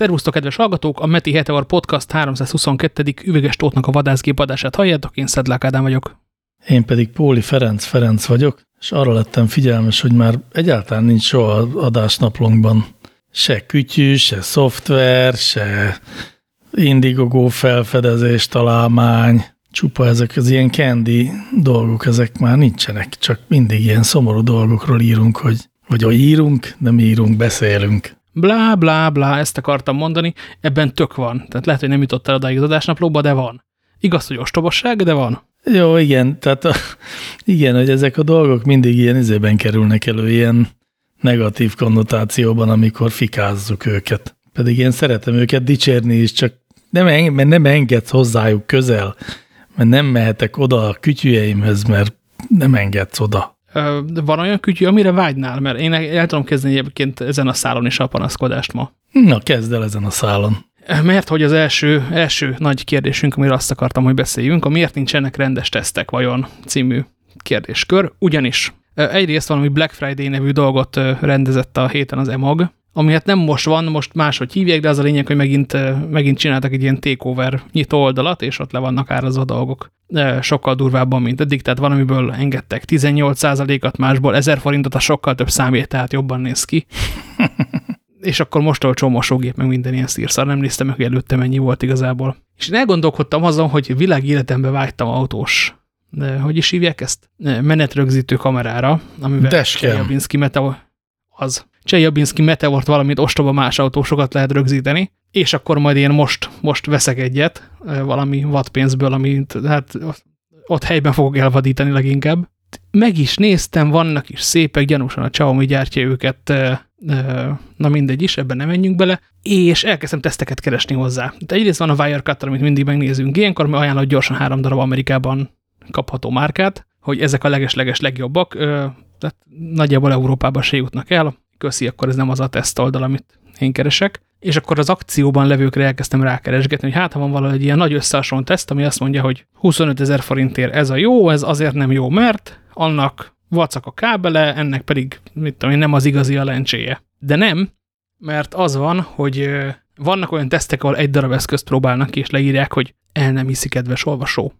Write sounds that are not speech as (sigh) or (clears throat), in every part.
Szervusztok, kedves hallgatók! A Meti Heteor Podcast 322. üveges tótnak a vadászgép adását halljátok, én Szedlák Ádám vagyok. Én pedig Póli Ferenc Ferenc vagyok, és arra lettem figyelmes, hogy már egyáltalán nincs soha adásnaplónkban se kütyű, se szoftver, se Indiegogo felfedezés, találmány, csupa ezek az ilyen candy dolgok, ezek már nincsenek, csak mindig ilyen szomorú dolgokról írunk, hogy vagy hogy írunk, nem írunk, beszélünk. Blá, blá, blá, ezt akartam mondani, ebben tök van. Tehát lehet, hogy nem jutott el odáig az adásnaplóba, de van. Igaz, hogy ostobosság, de van. Jó, igen, tehát a, igen, hogy ezek a dolgok mindig ilyen izében kerülnek elő, ilyen negatív konnotációban, amikor fikázzuk őket. Pedig én szeretem őket dicsérni is, csak nem, mert nem engedsz hozzájuk közel, mert nem mehetek oda a kütyüjeimhez, mert nem engedsz oda. Van olyan kütyű, amire vágynál? Mert én el tudom kezdeni egyébként ezen a szálon is a panaszkodást ma. Na, kezd el ezen a szálon. Mert hogy az első, első nagy kérdésünk, amiről azt akartam, hogy beszéljünk, a miért nincsenek rendes tesztek vajon című kérdéskör. Ugyanis egyrészt valami Black Friday nevű dolgot rendezett a héten az EMAG, ami hát nem most van, most máshogy hívják, de az a lényeg, hogy megint, megint csináltak egy ilyen takeover nyitó oldalat, és ott le vannak árazva dolgok. De sokkal durvábban, mint eddig, tehát valamiből engedtek 18%-at, másból 1000 forintot, a sokkal több számít, tehát jobban néz ki. (laughs) és akkor most olcsó mosógép, meg minden ilyen szírszar, nem néztem meg, hogy előtte mennyi volt igazából. És én elgondolkodtam azon, hogy világ életemben vágytam autós de hogy is hívják ezt? Menetrögzítő kamerára, amivel Dashcam. Meteor, az Csejabinski Meteort, valamint ostoba más autósokat lehet rögzíteni, és akkor majd én most, most veszek egyet, valami wattpénzből, amit hát ott helyben fogok elvadítani leginkább. Meg is néztem, vannak is szépek, gyanúsan a Xiaomi gyártja őket, na mindegy is, ebben nem menjünk bele, és elkezdtem teszteket keresni hozzá. De egyrészt van a Wirecutter, amit mindig megnézünk, ilyenkor mi ajánlott gyorsan három darab Amerikában kapható márkát, hogy ezek a leges-leges legjobbak, tehát nagyjából Európában se jutnak el, köszi, akkor ez nem az a teszt oldal, amit én keresek. És akkor az akcióban levőkre elkezdtem rákeresgetni, hogy hát ha van valahogy ilyen nagy összehasonló teszt, ami azt mondja, hogy 25 ezer forintért ez a jó, ez azért nem jó, mert annak vacak a kábele, ennek pedig, mit tudom én, nem az igazi a lencséje. De nem, mert az van, hogy vannak olyan tesztek, ahol egy darab eszközt próbálnak ki, és leírják, hogy el nem hiszi kedves olvasó.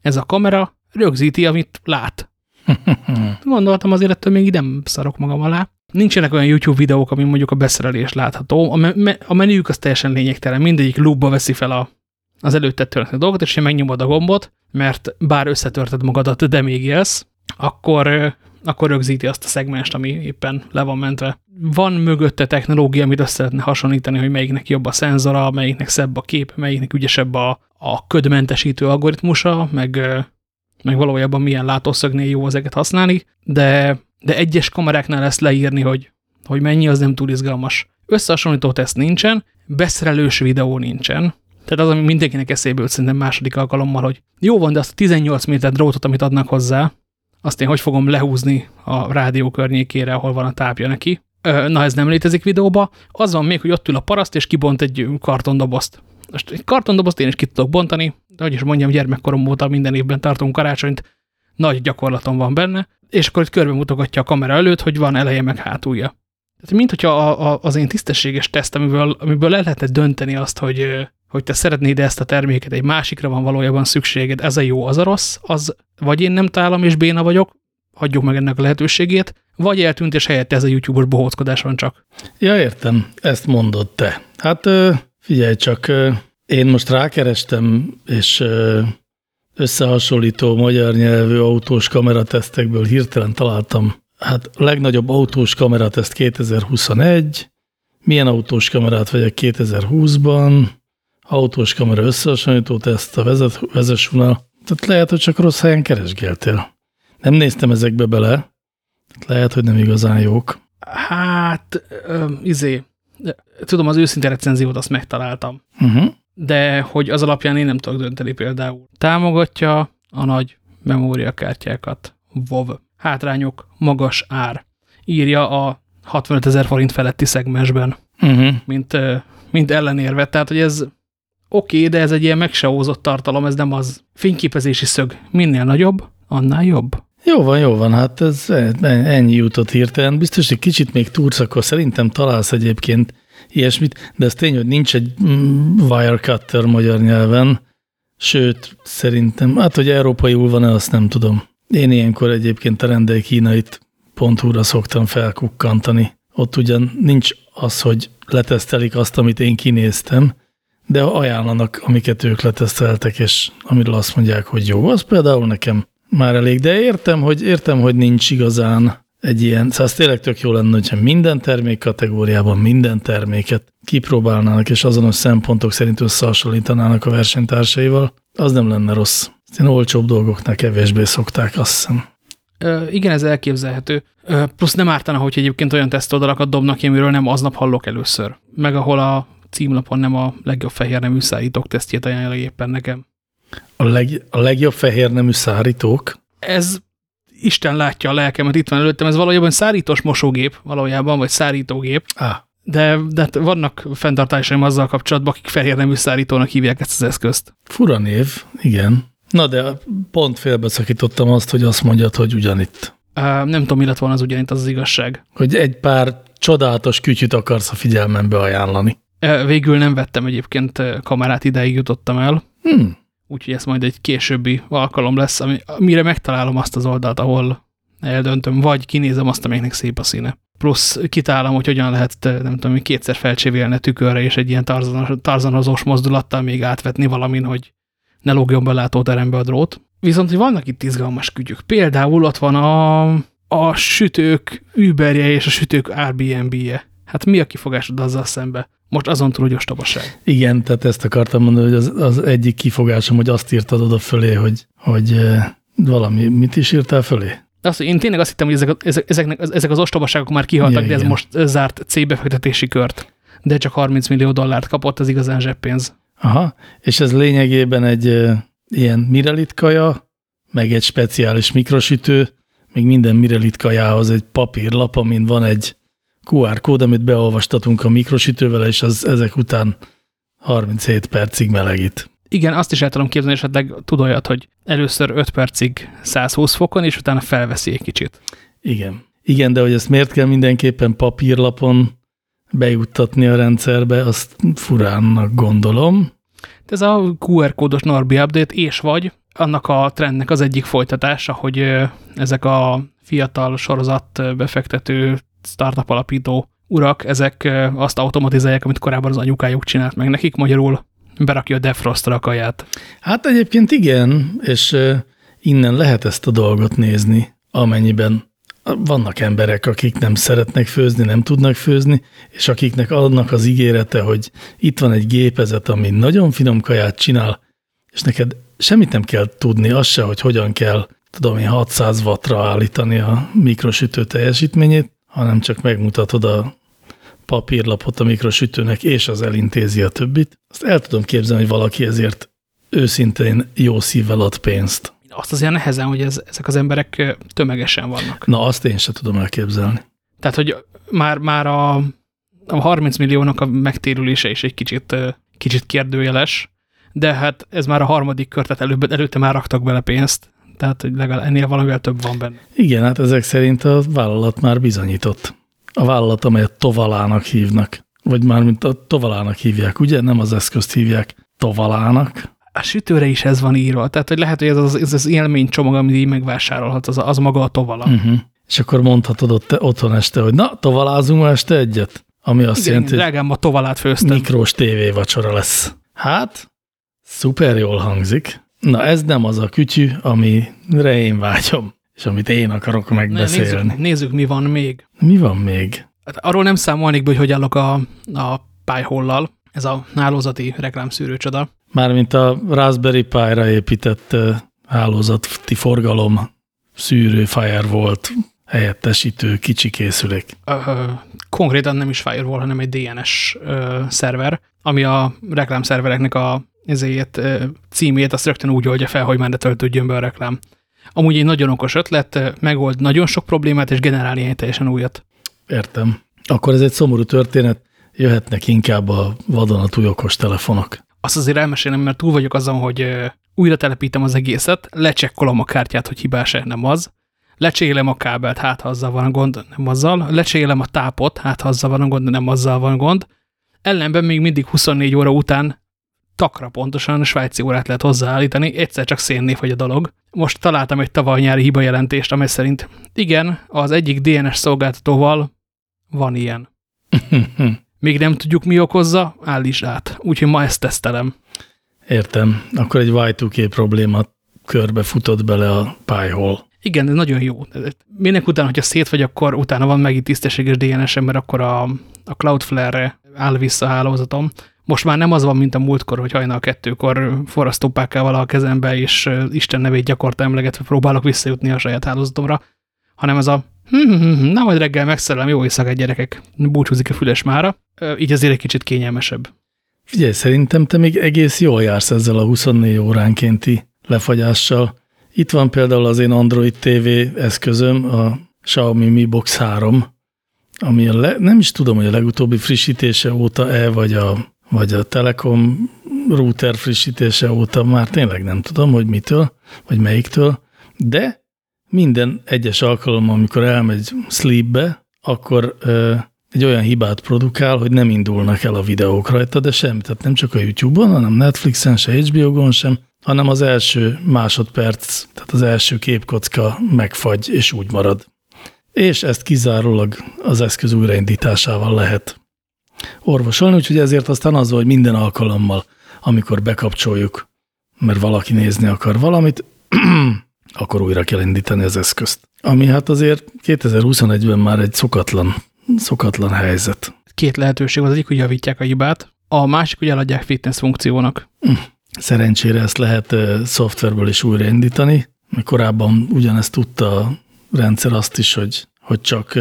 Ez a kamera rögzíti, amit lát. (laughs) Gondoltam azért ettől még nem szarok magam alá. Nincsenek olyan YouTube videók, ami mondjuk a beszerelés látható. A, me a menüjük az teljesen lényegtelen. Mindegyik loopba veszi fel a, az előtte történő dolgot, és ha megnyomod a gombot, mert bár összetörted magadat, de még élsz, akkor, akkor rögzíti azt a szegmest, ami éppen le van mentve. Van mögötte technológia, amit azt szeretne hasonlítani, hogy melyiknek jobb a szenzora, melyiknek szebb a kép, melyiknek ügyesebb a, a ködmentesítő algoritmusa, meg, meg valójában milyen látószögnél jó ezeket használni, de de egyes kameráknál ezt leírni, hogy, hogy mennyi, az nem túl izgalmas. Összehasonlító teszt nincsen, beszerelős videó nincsen. Tehát az, ami mindenkinek eszébe jut szerintem második alkalommal, hogy jó van, de azt a 18 méter drótot, amit adnak hozzá, azt én hogy fogom lehúzni a rádió környékére, ahol van a tápja neki. Na, ez nem létezik videóba. Az van még, hogy ott ül a paraszt, és kibont egy kartondobozt. Most egy kartondobozt én is ki tudok bontani, de hogy is mondjam, gyermekkorom óta minden évben tartunk karácsonyt, nagy gyakorlatom van benne, és akkor itt körbe mutogatja a kamera előtt, hogy van eleje meg hátulja. Tehát mint hogyha a, a, az én tisztességes teszt, amiből, amiből el lehetett dönteni azt, hogy, hogy te szeretnéd ezt a terméket, egy másikra van valójában szükséged, ez a jó, az a rossz, az vagy én nem találom és béna vagyok, hagyjuk meg ennek a lehetőségét, vagy eltűnt, és helyette ez a YouTube-os bohóckodás van csak. Ja, értem, ezt mondod te. Hát figyelj csak, én most rákerestem, és összehasonlító magyar nyelvű autós kameratesztekből hirtelen találtam, hát legnagyobb autós kamerateszt 2021, milyen autós kamerát vegyek 2020-ban, autós kamera összehasonlító teszt a vezet, vezesúnál. Tehát lehet, hogy csak rossz helyen keresgéltél. Nem néztem ezekbe bele, lehet, hogy nem igazán jók. Hát, izé, tudom, az őszinte recenziót azt megtaláltam. Uh -huh de hogy az alapján én nem tudok dönteni például. Támogatja a nagy memóriakártyákat. WoW. Hátrányok, magas ár. Írja a 65 ezer forint feletti szegmensben, uh -huh. mint, mint ellenérve. Tehát, hogy ez oké, okay, de ez egy ilyen megseózott tartalom, ez nem az fényképezési szög. Minél nagyobb, annál jobb. Jó van, jó van, hát ez ennyi jutott hirtelen. Biztos, hogy kicsit még túrsz, akkor szerintem találsz egyébként ilyesmit, de ez tény, hogy nincs egy mm, Wirecutter magyar nyelven, sőt, szerintem, hát, hogy európaiul van-e, azt nem tudom. Én ilyenkor egyébként a rendei kínait pont szoktam felkukkantani. Ott ugyan nincs az, hogy letesztelik azt, amit én kinéztem, de ajánlanak, amiket ők leteszteltek, és amiről azt mondják, hogy jó, az például nekem már elég, de értem, hogy, értem, hogy nincs igazán egy ilyen, szóval az tényleg tök jó lenne, hogyha minden termék kategóriában minden terméket kipróbálnának, és azonos szempontok szerint összehasonlítanának a versenytársaival, az nem lenne rossz. Én olcsóbb dolgoknál kevésbé szokták, azt hiszem. Ö, igen, ez elképzelhető. Ö, plusz nem ártana, hogy egyébként olyan tesztoldalakat dobnak ki, amiről nem aznap hallok először. Meg ahol a címlapon nem a legjobb fehér nemű szállítók tesztjét ajánlja éppen nekem. A, leg, a legjobb fehér nemű szárítók? Ez Isten látja a lelkemet, itt van előttem, ez valójában szárítós mosógép valójában, vagy szárítógép. Ah. De, de hát vannak fenntartásaim azzal kapcsolatban, akik fehér nemű szárítónak hívják ezt az eszközt. Fura név, igen. Na de pont félbeszakítottam azt, hogy azt mondjad, hogy ugyanitt. Uh, nem tudom, mi lett volna az ugyanitt, az az igazság. Hogy egy pár csodálatos kütyüt akarsz a figyelmembe ajánlani. Végül nem vettem egyébként kamerát, ideig jutottam el. Hmm. Úgyhogy ez majd egy későbbi alkalom lesz, ami, amire megtalálom azt az oldalt, ahol eldöntöm, vagy kinézem azt, amelynek szép a színe. Plusz kitálom, hogy hogyan lehet, nem tudom, kétszer felcsévélni a tükörre, és egy ilyen tarzanozós mozdulattal még átvetni valamin, hogy ne lógjon be látóterembe a drót. Viszont, hogy vannak itt izgalmas kütyük. Például ott van a, a sütők Uberje és a sütők Airbnb-je. Hát mi a kifogásod azzal szembe? Most azon túl, hogy ostobaság. Igen, tehát ezt akartam mondani, hogy az, az egyik kifogásom, hogy azt írtad oda fölé, hogy, hogy valami, mit is írtál fölé? Azt, én tényleg azt hittem, hogy ezek, ezek, ezek, ezek az ostobaságok már kihaltak, ja, de ez igen. most zárt C befektetési kört. De csak 30 millió dollárt kapott, az igazán zseppénz. Aha, és ez lényegében egy e, ilyen mirelit kaja, meg egy speciális mikrosütő, még minden mirelit kajához egy papírlap, amin van egy QR kód, amit beolvastatunk a mikrosütővel, és az ezek után 37 percig melegít. Igen, azt is el tudom képzelni, esetleg tud olyat, hogy először 5 percig 120 fokon, és utána felveszi egy kicsit. Igen. Igen, de hogy ezt miért kell mindenképpen papírlapon bejuttatni a rendszerbe, azt furánnak gondolom. Ez a QR kódos Norbi update, és vagy annak a trendnek az egyik folytatása, hogy ezek a fiatal sorozat befektető startup alapító urak, ezek azt automatizálják, amit korábban az anyukájuk csinált meg nekik, magyarul berakja a defrostra a kaját. Hát egyébként igen, és innen lehet ezt a dolgot nézni, amennyiben vannak emberek, akik nem szeretnek főzni, nem tudnak főzni, és akiknek adnak az ígérete, hogy itt van egy gépezet, ami nagyon finom kaját csinál, és neked semmit nem kell tudni, az se, hogy hogyan kell, tudom én, 600 wattra állítani a mikrosütő teljesítményét, hanem csak megmutatod a papírlapot a mikrosütőnek, és az elintézi a többit. Azt el tudom képzelni, hogy valaki ezért őszintén jó szívvel ad pénzt. Azt azért nehezen, hogy ez, ezek az emberek tömegesen vannak. Na, azt én sem tudom elképzelni. Tehát, hogy már, már a, a 30 milliónak a megtérülése is egy kicsit, kicsit kérdőjeles, de hát ez már a harmadik kör, tehát előbb, előtte már raktak bele pénzt, tehát hogy legalább ennél valamivel több van benne. Igen, hát ezek szerint a vállalat már bizonyított. A vállalat, amelyet tovalának hívnak, vagy már mint a tovalának hívják, ugye? Nem az eszközt hívják tovalának. A sütőre is ez van írva, tehát hogy lehet, hogy ez az, ez az élménycsomag, amit így megvásárolhat, az, az maga a tovala. Uh mhm. -huh. És akkor mondhatod ott otthon este, hogy na, tovalázunk este egyet? Ami azt Igen, jelenti, drágám, a tovalát főztem. Mikrós tévévacsora lesz. Hát, szuper jól hangzik. Na ez nem az a kütyű, amire én vágyom, és amit én akarok megbeszélni. Nézzük, nézzük, mi van még. Mi van még? Hát arról nem számolnék be, hogy hogy állok a, a pályhollal. Ez a hálózati reklámszűrő csoda. Mármint a Raspberry Pi-ra épített hálózati forgalom szűrő firewall helyettesítő kicsi készülék. Ö, konkrétan nem is firewall, hanem egy DNS ö, szerver, ami a reklámszervereknek a ezért címét azt rögtön úgy oldja fel, hogy már ne töltődjön be a reklám. Amúgy egy nagyon okos ötlet, megold nagyon sok problémát, és generálni egy teljesen újat. Értem. Akkor ez egy szomorú történet, jöhetnek inkább a vadonatúj okos telefonok. Azt azért elmesélem, mert túl vagyok azon, hogy újra telepítem az egészet, lecsekkolom a kártyát, hogy hibás-e, nem az, lecsélem a kábelt, hát ha azzal van a gond, nem azzal, lecsélem a tápot, hát ha azzal van a gond, nem azzal van gond, Ellenben még mindig 24 óra után takra pontosan svájci órát lehet hozzáállítani, egyszer csak szénné vagy a dolog. Most találtam egy tavaly nyári hiba jelentést, amely szerint igen, az egyik DNS szolgáltatóval van ilyen. (laughs) Még nem tudjuk, mi okozza, állítsd át. Úgyhogy ma ezt tesztelem. Értem. Akkor egy Y2K probléma körbe futott bele a pályhol. Igen, ez nagyon jó. Minek után, hogyha szét vagy, akkor utána van megint tisztességes dns mert akkor a, a Cloudflare-re áll vissza a hálózatom. Most már nem az van, mint a múltkor, hogy hajnal kettőkor forrasztópákával a kezembe, és Isten nevét gyakorta emlegetve próbálok visszajutni a saját hálózatomra, hanem ez a hm, hm, hm, na majd reggel megszerelem, jó éjszakát gyerekek, búcsúzik a füles mára, így azért egy kicsit kényelmesebb. Figyelj, szerintem te még egész jól jársz ezzel a 24 óránkénti lefagyással. Itt van például az én Android TV eszközöm, a Xiaomi Mi Box 3, ami a le, nem is tudom, hogy a legutóbbi frissítése óta-e, vagy a, vagy a Telekom router frissítése óta, már tényleg nem tudom, hogy mitől, vagy melyiktől, de minden egyes alkalommal, amikor elmegy sleepbe, akkor ö, egy olyan hibát produkál, hogy nem indulnak el a videók rajta, de semmi. Tehát nem csak a YouTube-on, hanem Netflixen, se HBO-gon sem, hanem az első másodperc, tehát az első képkocka megfagy, és úgy marad. És ezt kizárólag az eszköz újraindításával lehet orvosolni, úgyhogy ezért aztán az, hogy minden alkalommal, amikor bekapcsoljuk, mert valaki nézni akar valamit, (clears throat) akkor újra kell indítani az eszközt. Ami hát azért 2021-ben már egy szokatlan, szokatlan helyzet. Két lehetőség az egyik, hogy javítják a hibát, a másik, hogy eladják fitness funkciónak. Hm. Szerencsére ezt lehet szoftverből is újraindítani. Korábban ugyanezt tudta a rendszer azt is, hogy, hogy csak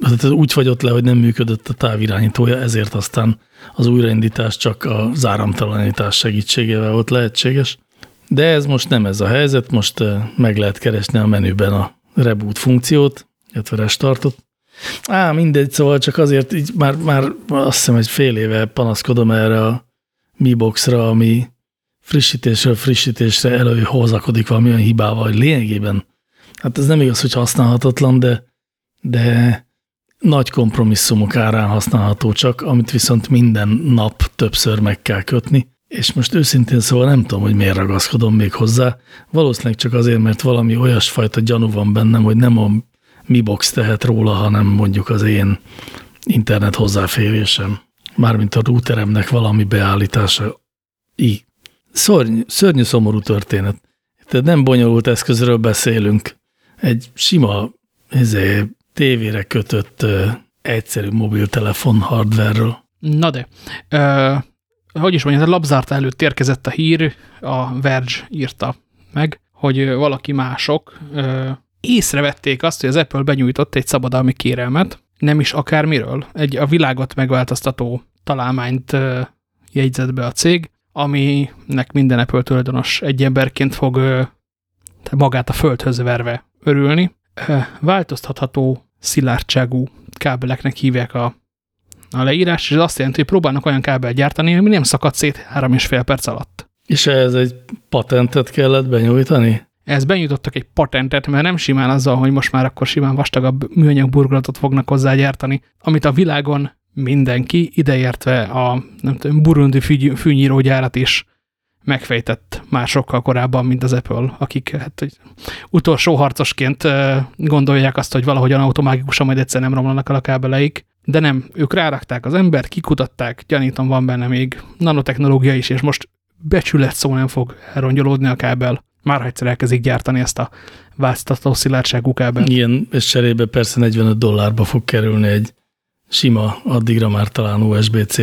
hát úgy fagyott le, hogy nem működött a távirányítója, ezért aztán az újraindítás csak a záramtalanítás segítségével volt lehetséges. De ez most nem ez a helyzet, most meg lehet keresni a menüben a reboot funkciót, illetve restartot. Á, mindegy, szóval csak azért így már, már azt hiszem, egy fél éve panaszkodom erre a Mi Boxra, ami frissítésről frissítésre előhozakodik valamilyen hibával, hogy lényegében, hát ez nem igaz, hogy használhatatlan, de, de nagy kompromisszumok árán használható csak, amit viszont minden nap többször meg kell kötni, és most őszintén szóval nem tudom, hogy miért ragaszkodom még hozzá. Valószínűleg csak azért, mert valami olyasfajta gyanú van bennem, hogy nem a Mi Box tehet róla, hanem mondjuk az én internet hozzáférésem. Mármint a routeremnek valami beállítása. Így Szörny, szörnyű szomorú történet. Tehát nem bonyolult eszközről beszélünk. Egy sima ezé, tévére kötött ö, egyszerű mobiltelefon hardware-ről. Na de, ö, hogy is mondjam, a labzárta előtt érkezett a hír, a Verge írta meg, hogy valaki mások ö, észrevették azt, hogy az Apple benyújtott egy szabadalmi kérelmet, nem is akármiről, egy a világot megváltoztató találmányt ö, jegyzett be a cég, aminek minden Apple tulajdonos egy emberként fog magát a földhöz verve örülni. Változtatható szilárdságú kábeleknek hívják a, a leírás, és ez azt jelenti, hogy próbálnak olyan kábel gyártani, ami nem szakad szét három és fél perc alatt. És ez egy patentet kellett benyújtani? Ez benyújtottak egy patentet, mert nem simán azzal, hogy most már akkor simán vastagabb műanyag burgolatot fognak hozzá gyártani, amit a világon mindenki, ideértve a nem tudom, burundi fűnyírógyárat is megfejtett már sokkal korábban, mint az Apple, akik hát, hogy utolsó harcosként gondolják azt, hogy valahogyan automágikusan majd egyszer nem romlanak el a kábeleik, de nem, ők rárakták az embert, kikutatták, gyanítom van benne még nanotechnológia is, és most becsület szó nem fog elrongyolódni a kábel. Már egyszer elkezdik gyártani ezt a változtató szilárdságú kábelt. Igen, és cserébe persze 45 dollárba fog kerülni egy sima, addigra már talán USB-C,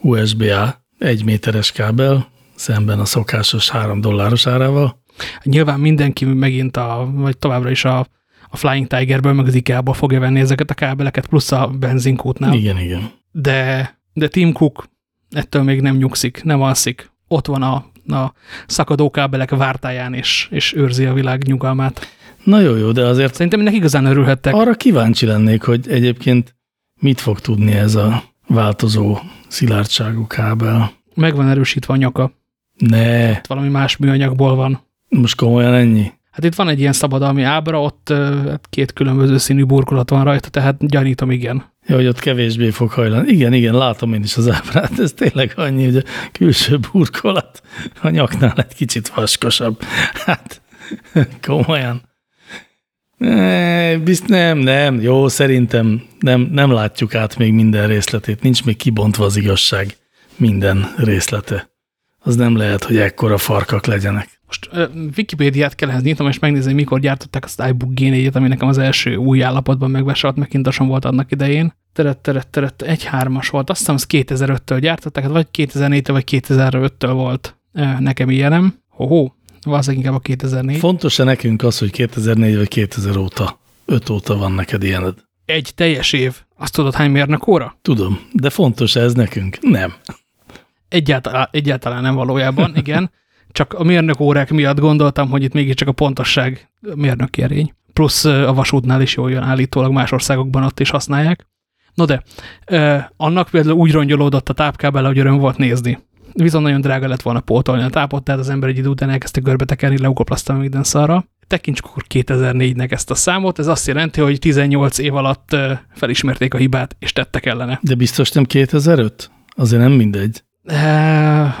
USB-A, egy méteres kábel, szemben a szokásos három dolláros árával. Nyilván mindenki megint, a, vagy továbbra is a, a Flying Tigerből, meg az IKEA-ból fogja venni ezeket a kábeleket, plusz a benzinkútnál. Igen, igen. De, de Tim Cook ettől még nem nyugszik, nem alszik. Ott van a, a szakadó kábelek vártáján, és, és őrzi a világ nyugalmát. Na jó, jó, de azért... Szerintem ennek igazán örülhettek. Arra kíváncsi lennék, hogy egyébként mit fog tudni ez a változó szilárdságú kábel. Meg van erősítve a nyaka. Ne. Itt valami más műanyagból van. Most komolyan ennyi? Hát itt van egy ilyen szabadalmi ábra, ott hát két különböző színű burkolat van rajta, tehát gyanítom, igen. Ja, hogy ott kevésbé fog hajlani. Igen, igen, látom én is az ábrát. Ez tényleg annyi, hogy a külső burkolat a nyaknál egy kicsit vaskosabb. Hát, komolyan. Bizt nem, nem, jó, szerintem nem, nem látjuk át még minden részletét. Nincs még kibontva az igazság minden részlete. Az nem lehet, hogy ekkora farkak legyenek. Most uh, Wikipédiát kell ehhez nyitnom, és megnézni, mikor gyártották azt iBook g ami nekem az első új állapotban megvásárolott Macintoson volt annak idején. Teret, teret, teret, egy hármas volt. Azt hiszem, az 2005-től gyártották, hát vagy 2004-től, vagy 2005-től volt uh, nekem ilyenem. Hoho, valószínűleg inkább a 2004. Fontos-e nekünk az, hogy 2004 vagy 2000 óta, 5 óta van neked ilyened? Egy teljes év. Azt tudod, hány mérnök óra? Tudom, de fontos -e ez nekünk? Nem. Egyáltalán, egyáltalán nem valójában, (laughs) igen. Csak a mérnök órák miatt gondoltam, hogy itt mégiscsak a pontosság mérnök érény. Plusz a vasútnál is jól jön állítólag, más országokban ott is használják. No de, eh, annak például úgy rongyolódott a tápkábel, hogy öröm volt nézni. Viszont nagyon drága lett volna pótolni a tápot, tehát az ember egy idő után elkezdte görbetekerni, leukoplasztam minden szarra. Tekintsük akkor 2004-nek ezt a számot, ez azt jelenti, hogy 18 év alatt felismerték a hibát, és tettek ellene. De biztos nem 2005? Azért nem mindegy.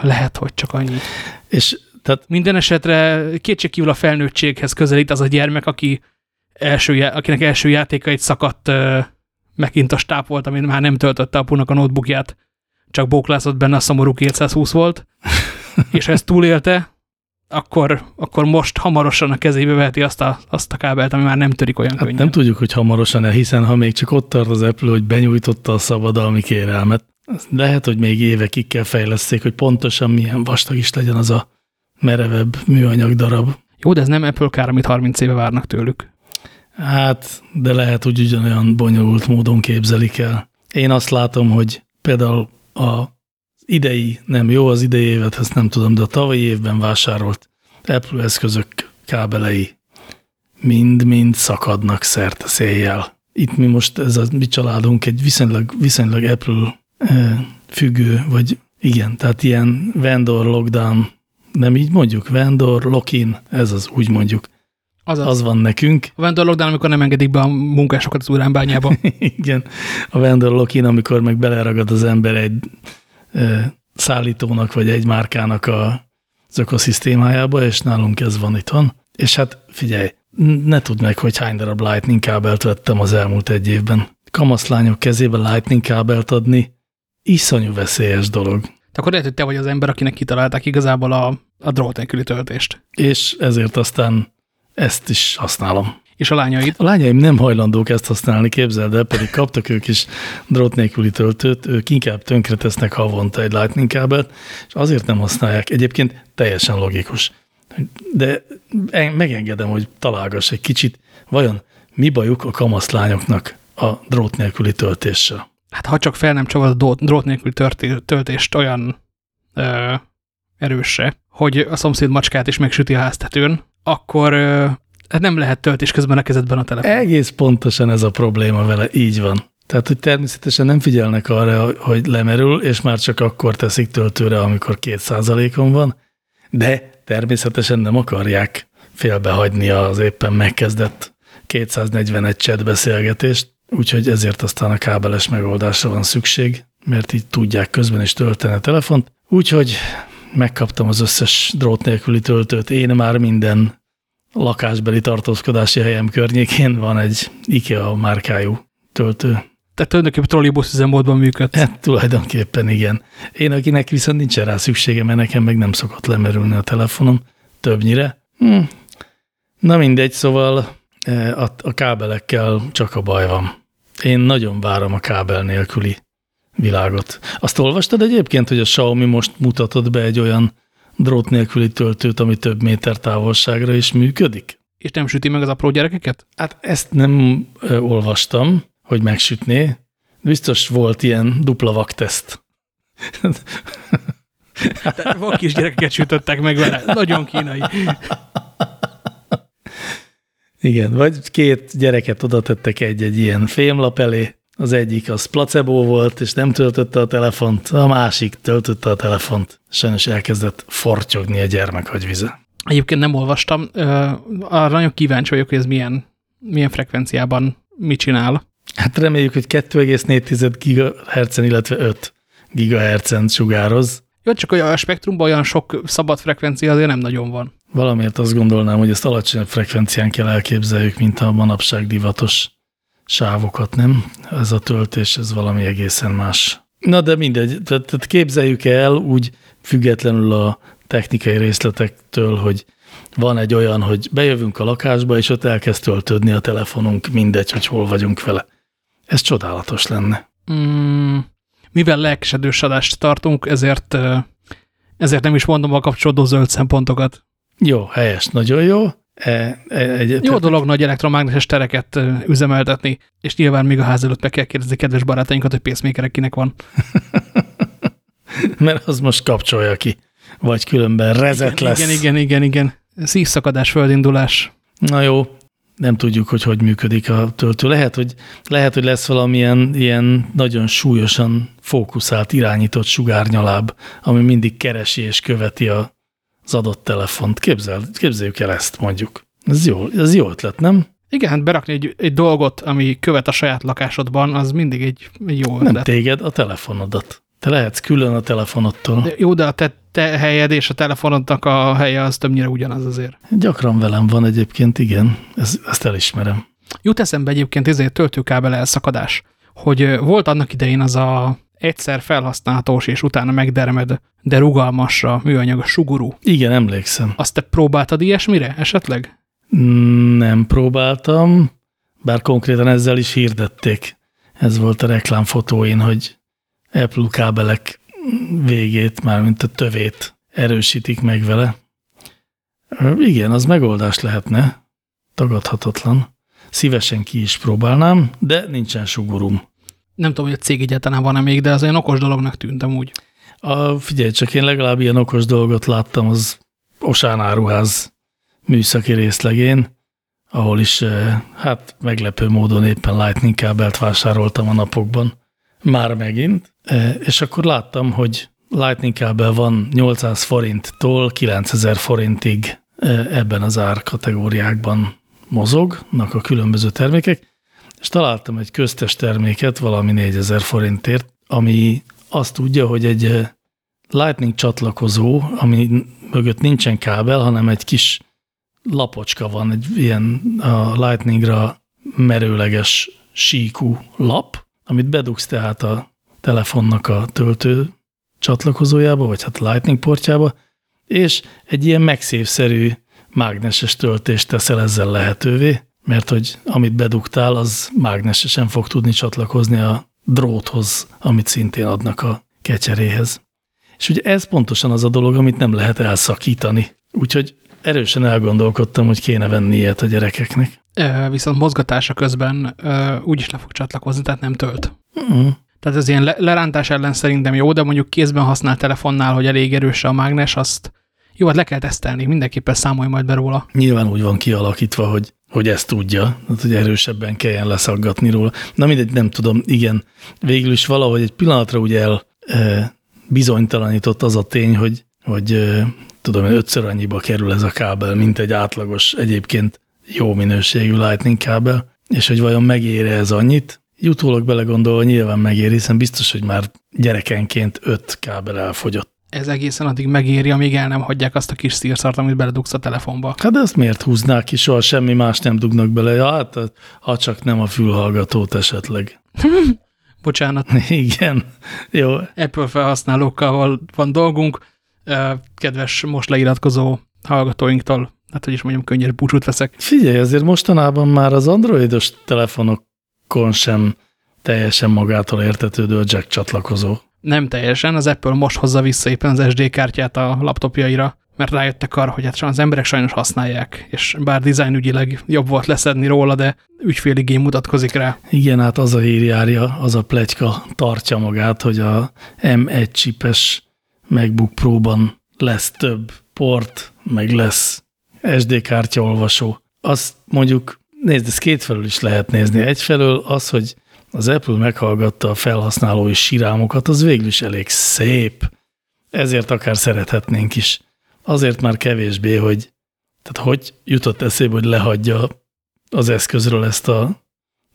Lehet, hogy csak annyi. És tehát minden esetre kétségkívül a felnőttséghez közelít az a gyermek, aki első, akinek első játékait szakadt uh, Macintosh táp volt, amit már nem töltötte apunak a notebookját, csak bóklászott benne a szomorú 220 volt, (laughs) és ha ezt túlélte, akkor, akkor most hamarosan a kezébe veheti azt a, azt a kábelt, ami már nem törik olyan hát könnyen. Nem tudjuk, hogy hamarosan-e, hiszen ha még csak ott tart az Apple, hogy benyújtotta a szabadalmi kérelmet, lehet, hogy még évekig kell fejleszték, hogy pontosan milyen vastag is legyen az a merevebb műanyag darab. Jó, de ez nem Apple kár, amit 30 éve várnak tőlük. Hát, de lehet, hogy ugyanolyan bonyolult módon képzelik el. Én azt látom, hogy például a idei, nem jó az idei évet, ezt nem tudom, de a tavalyi évben vásárolt Apple eszközök kábelei mind-mind szakadnak szerte széjjel. Itt mi most, ez a mi családunk egy viszonylag, viszonylag Apple függő, vagy igen, tehát ilyen vendor lockdown, nem így mondjuk, vendor lock-in, ez az, úgy mondjuk. Az, az van nekünk. A vendor lockdown, amikor nem engedik be a munkásokat az uránbányába. (laughs) igen, a vendor lock-in, amikor meg beleragad az ember egy e, szállítónak, vagy egy márkának a, az ökoszisztémájába, és nálunk ez van itthon. És hát figyelj, ne tudd meg, hogy hány darab lightning kábelt vettem az elmúlt egy évben. Kamaszlányok kezébe lightning kábelt adni, iszonyú veszélyes dolog. De akkor lehet, hogy te vagy az ember, akinek kitalálták igazából a, a drót nélküli töltést. És ezért aztán ezt is használom. És a lányaid? A lányaim nem hajlandók ezt használni, képzeld el, pedig kaptak ők is drót nélküli töltőt, ők inkább tönkretesznek havonta egy lightning kábelt, és azért nem használják. Egyébként teljesen logikus. De megengedem, hogy találgass egy kicsit, vajon mi bajuk a kamaszlányoknak a drót nélküli töltéssel? Hát ha csak fel nem csavad a drót nélkül töltést olyan ö, erősre, hogy a szomszéd macskát is megsüti a háztetőn, akkor ö, hát nem lehet töltés közben a kezedben a telefon. Egész pontosan ez a probléma vele, így van. Tehát, hogy természetesen nem figyelnek arra, hogy lemerül, és már csak akkor teszik töltőre, amikor két százalékon van, de természetesen nem akarják félbehagyni az éppen megkezdett 241 chat beszélgetést, úgyhogy ezért aztán a kábeles megoldásra van szükség, mert így tudják közben is tölteni a telefont. Úgyhogy megkaptam az összes drót nélküli töltőt. Én már minden lakásbeli tartózkodási helyem környékén van egy IKEA márkájú töltő. Tehát tulajdonképpen trollibusz üzemmódban működ. Hát tulajdonképpen igen. Én, akinek viszont nincsen rá szüksége, mert nekem meg nem szokott lemerülni a telefonom, többnyire. Hm. Na mindegy, szóval a, a kábelekkel csak a baj van. Én nagyon várom a kábel nélküli világot. Azt olvastad egyébként, hogy a Xiaomi most mutatott be egy olyan drót nélküli töltőt, ami több méter távolságra is működik? És nem süti meg az apró gyerekeket? Hát ezt nem ö, olvastam, hogy megsütné. Biztos volt ilyen dupla vakteszt. Hát, van kis gyerekeket sütöttek meg vele. Nagyon kínai. (laughs) Igen, vagy két gyereket oda tettek egy-egy ilyen fémlap elé, az egyik az placebo volt, és nem töltötte a telefont, a másik töltötte a telefont. Sajnos elkezdett fortyogni a gyermek hagyvize. Egyébként nem olvastam, arra nagyon kíváncsi vagyok, hogy ez milyen, milyen frekvenciában mit csinál. Hát reméljük, hogy 2,4 GHz-en, illetve 5 GHz-en sugároz. Jó, csak a spektrumban olyan sok szabad frekvencia azért nem nagyon van. Valamiért azt gondolnám, hogy ezt alacsonyabb frekvencián kell elképzeljük, mint a manapság divatos sávokat, nem? Ez a töltés, ez valami egészen más. Na de mindegy, tehát képzeljük el úgy függetlenül a technikai részletektől, hogy van egy olyan, hogy bejövünk a lakásba, és ott elkezd töltődni a telefonunk, mindegy, hogy hol vagyunk vele. Ez csodálatos lenne. Mm, mivel lelkesedős adást tartunk, ezért, ezért nem is mondom a kapcsolódó zöld szempontokat. Jó, helyes, nagyon jó. E, e, egy, jó dolog nagy elektromágneses tereket üzemeltetni, és nyilván még a ház előtt meg kell kérdezni kedves barátainkat, hogy pacemakerek kinek van. (laughs) Mert az most kapcsolja ki, vagy különben rezet igen, lesz. Igen, igen, igen, igen. Szívszakadás, földindulás. Na jó, nem tudjuk, hogy hogy működik a töltő. Lehet, hogy, lehet, hogy lesz valamilyen ilyen nagyon súlyosan fókuszált, irányított sugárnyaláb, ami mindig keresi és követi a, az adott telefont. Képzel, képzeljük el ezt mondjuk. Ez jó, ez jó ötlet, nem? Igen, hát berakni egy, egy dolgot, ami követ a saját lakásodban, az mindig egy, egy jó ötlet. Nem téged, a telefonodat. Te lehetsz külön a telefonodtól. De jó, de a te, te helyed és a telefonodnak a helye az többnyire ugyanaz azért. Gyakran velem van egyébként, igen. Ez, ezt elismerem. Jut eszembe egyébként ezért töltőkábel elszakadás, hogy volt annak idején az a egyszer felhasználhatós és utána megdermed, de rugalmasra műanyag a sugurú. Igen, emlékszem. Azt te próbáltad ilyesmire esetleg? Nem próbáltam, bár konkrétan ezzel is hirdették. Ez volt a reklámfotóin, hogy Apple kábelek végét, mármint a tövét erősítik meg vele. Igen, az megoldás lehetne, tagadhatatlan. Szívesen ki is próbálnám, de nincsen sugurum. Nem tudom, hogy a cég egyáltalán van-e még, de az olyan okos dolognak tűntem úgy. A, figyelj, csak én legalább ilyen okos dolgot láttam az Osán áruház műszaki részlegén, ahol is hát meglepő módon éppen Lightning kábelt vásároltam a napokban. Már megint. És akkor láttam, hogy Lightning kábel van 800 forinttól 9000 forintig ebben az ár kategóriákban mozognak a különböző termékek, és találtam egy köztes terméket valami 4000 forintért, ami azt tudja, hogy egy Lightning csatlakozó, ami mögött nincsen kábel, hanem egy kis lapocska van, egy ilyen a Lightningra merőleges síkú lap, amit bedugsz tehát a telefonnak a töltő csatlakozójába, vagy hát a Lightning portjába, és egy ilyen megszívszerű mágneses töltést teszel ezzel lehetővé, mert hogy amit bedugtál, az mágnesesen fog tudni csatlakozni a dróthoz, amit szintén adnak a kecseréhez. És ugye ez pontosan az a dolog, amit nem lehet elszakítani. Úgyhogy erősen elgondolkodtam, hogy kéne venni ilyet a gyerekeknek. Viszont mozgatása közben úgyis le fog csatlakozni, tehát nem tölt. Uh -huh. Tehát ez ilyen lerántás ellen szerintem jó, de mondjuk kézben használt telefonnál, hogy elég erős a mágnes, azt jó, hát le kell tesztelni, mindenképpen számolj majd be róla. Nyilván úgy van kialakítva, hogy, hogy ezt tudja, hogy erősebben kelljen leszaggatni róla. Na mindegy, nem tudom, igen, végül is valahogy egy pillanatra ugye el e, bizonytalanított az a tény, hogy, hogy e, tudom, ötször annyiba kerül ez a kábel, mint egy átlagos, egyébként jó minőségű Lightning kábel, és hogy vajon megére ez annyit, Jutólag belegondolva nyilván megéri, hiszen biztos, hogy már gyerekenként öt kábel elfogyott. Ez egészen addig megéri, amíg el nem hagyják azt a kis szírszart, amit beledugsz a telefonba. Hát de ezt miért húznák ki? Soha semmi más nem dugnak bele. Ja, hát, ha csak nem a fülhallgatót esetleg. (laughs) (laughs) Bocsánat. Igen. Jó. Apple felhasználókkal van dolgunk. Kedves most leiratkozó hallgatóinktól, hát hogy is mondjam, könnyed búcsút veszek. Figyelj, azért mostanában már az androidos telefonok kon sem teljesen magától értetődő a jack csatlakozó. Nem teljesen, az Apple most hozza vissza éppen az SD kártyát a laptopjaira, mert rájöttek arra, hogy hát az emberek sajnos használják, és bár dizájnügyileg jobb volt leszedni róla, de ügyféligény mutatkozik rá. Igen, hát az a hírjárja, az a plegyka tartja magát, hogy a M1 csipes MacBook Pro-ban lesz több port, meg lesz SD kártya olvasó. Azt mondjuk Nézd, ezt kétfelől is lehet nézni. Egyfelől az, hogy az Apple meghallgatta a felhasználói sirámokat, az végül is elég szép. Ezért akár szerethetnénk is. Azért már kevésbé, hogy tehát hogy jutott eszébe, hogy lehagyja az eszközről ezt a,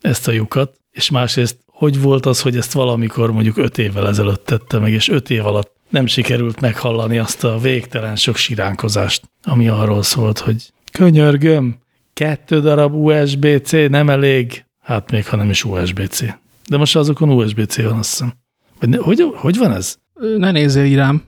ezt a lyukat. és másrészt hogy volt az, hogy ezt valamikor mondjuk öt évvel ezelőtt tette meg, és öt év alatt nem sikerült meghallani azt a végtelen sok siránkozást, ami arról szólt, hogy könyörgöm, kettő darab USB-C nem elég, hát még ha nem is USB-C. De most azokon USB-C van, azt hiszem. Vagy hogy, hogy van ez? Ne nézzél így rám.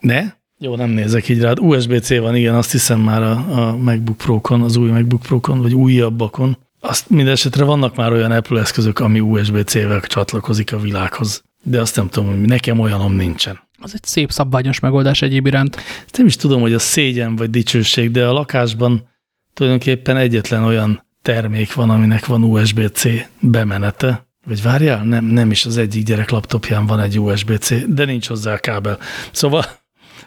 Ne? Jó, nem nézek így rád. USB-C van, igen, azt hiszem már a, a MacBook Pro-kon, az új MacBook Pro-kon, vagy újabbakon. Azt mindesetre vannak már olyan Apple eszközök, ami USB-C-vel csatlakozik a világhoz. De azt nem tudom, hogy nekem olyanom nincsen. Az egy szép szabványos megoldás egyéb iránt. Nem is tudom, hogy a szégyen vagy dicsőség, de a lakásban tulajdonképpen egyetlen olyan termék van, aminek van USB-C bemenete. Vagy várjál, nem, nem is az egyik gyerek laptopján van egy USB-C, de nincs hozzá kábel. Szóval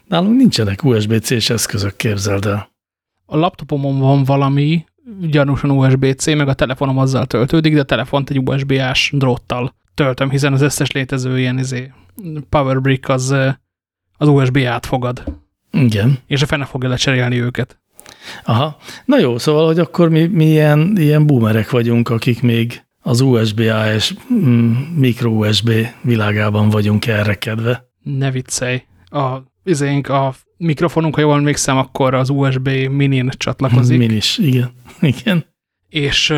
nálunk nincsenek USB-C-s eszközök, képzeld el. A laptopomon van valami, gyanúsan USB-C, meg a telefonom azzal töltődik, de a telefont egy USB-ás dróttal töltöm, hiszen az összes létező ilyen izé, power brick az, az USB átfogad. Igen. És a fene fogja lecserélni őket. Aha. Na jó, szóval, hogy akkor mi, mi ilyen, ilyen boomerek vagyunk, akik még az USB-A és mm, micro USB világában vagyunk erre kedve. Ne viccelj. A, izénk, a mikrofonunk, ha jól emlékszem, akkor az USB minin csatlakozik. Minis, igen. (laughs) igen. És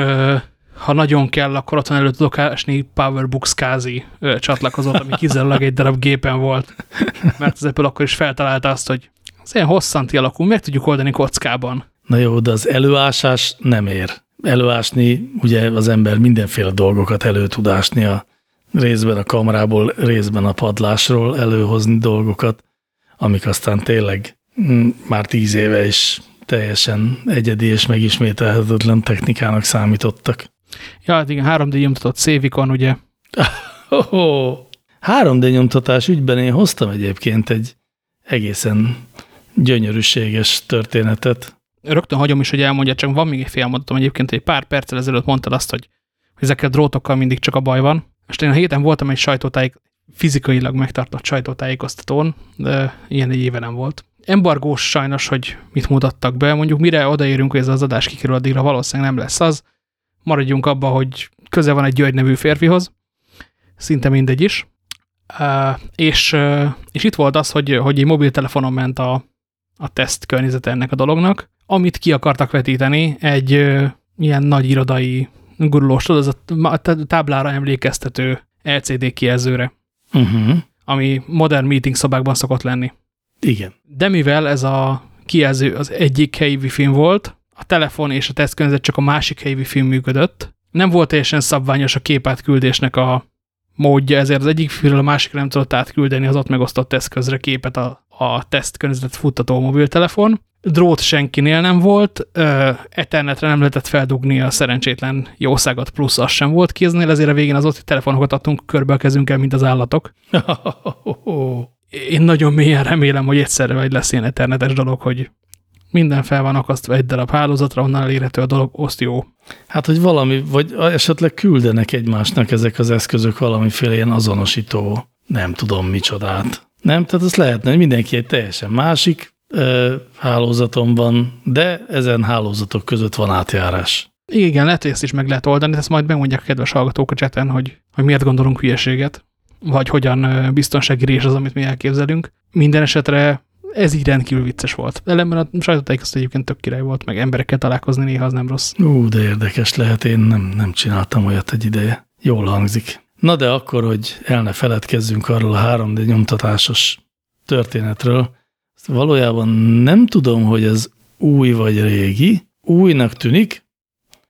ha nagyon kell, akkor otthon elő tudok ásni PowerBook SCSI csatlakozót, ami kizárólag egy darab gépen volt. (laughs) Mert az Apple akkor is feltalálta azt, hogy az ilyen hosszanti alakú, meg tudjuk oldani kockában. Na jó, de az előásás nem ér. Előásni, ugye az ember mindenféle dolgokat elő tud ásni a részben a kamrából, részben a padlásról előhozni dolgokat, amik aztán tényleg mm, már tíz éve is teljesen egyedi és megismételhetetlen technikának számítottak. Ja, hát igen, 3D nyomtatott szévikon, ugye? Oh, oh. 3D nyomtatás ügyben én hoztam egyébként egy egészen gyönyörűséges történetet. Rögtön hagyom is, hogy elmondja, csak van még egy fél mondatom egyébként, egy pár perccel ezelőtt mondtad azt, hogy ezekkel a drótokkal mindig csak a baj van. Most én a héten voltam egy sajtótájék, fizikailag megtartott sajtótájékoztatón, de ilyen egy éve nem volt. Embargós sajnos, hogy mit mutattak be, mondjuk mire odaérünk, hogy ez az adás kikerül, addigra valószínűleg nem lesz az. Maradjunk abba, hogy köze van egy György nevű férfihoz, szinte mindegy is. Uh, és, uh, és itt volt az, hogy, hogy egy mobiltelefonon ment a, a teszt környezet ennek a dolognak, amit ki akartak vetíteni egy uh, ilyen nagy irodai gurulós, tudod, az a táblára emlékeztető LCD kijelzőre, uh -huh. ami modern meeting szobákban szokott lenni. Igen. De mivel ez a kijelző az egyik helyi wifi volt, a telefon és a tesztkörnyezet csak a másik helyi wifi működött, nem volt teljesen szabványos a képátküldésnek a módja, ezért az egyik fülről a másikra nem tudott átküldeni az ott megosztott eszközre képet a, a tesztkörnyezet futtató mobiltelefon. Drót senkinél nem volt, Ethernetre nem lehetett feldugni a szerencsétlen jószágot, plusz az sem volt kéznél, ezért a végén az ott telefonokat adtunk körbe a kezünkkel, mint az állatok. Én nagyon mélyen remélem, hogy egyszerre vagy lesz ilyen ethernetes dolog, hogy minden fel van akasztva egy darab hálózatra, onnan elérhető a dolog, oszt jó. Hát, hogy valami, vagy esetleg küldenek egymásnak ezek az eszközök valamiféle ilyen azonosító, nem tudom micsodát. Nem? Tehát az lehetne, hogy mindenki egy teljesen másik ö, hálózaton van, de ezen hálózatok között van átjárás. Igen, lehet, hogy ezt is meg lehet oldani, ezt majd megmondják a kedves hallgatók a cseten, hogy, hogy miért gondolunk hülyeséget, vagy hogyan biztonsági rés az, amit mi elképzelünk. Minden esetre ez így rendkívül vicces volt. Ellenben a sajtótájékoztató egyébként tök király volt, meg emberekkel találkozni néha az nem rossz. Ú, de érdekes lehet, én nem, nem csináltam olyat egy ideje. Jól hangzik. Na de akkor, hogy el ne feledkezzünk arról a 3D nyomtatásos történetről, valójában nem tudom, hogy ez új vagy régi, újnak tűnik,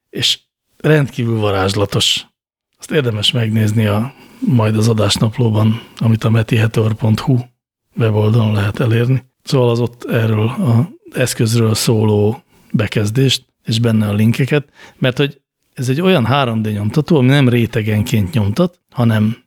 és rendkívül varázslatos. Azt érdemes megnézni a, majd az adásnaplóban, amit a metihetor.hu weboldalon lehet elérni. Szóval az ott erről az eszközről szóló bekezdést, és benne a linkeket, mert hogy ez egy olyan 3D nyomtató, ami nem rétegenként nyomtat, hanem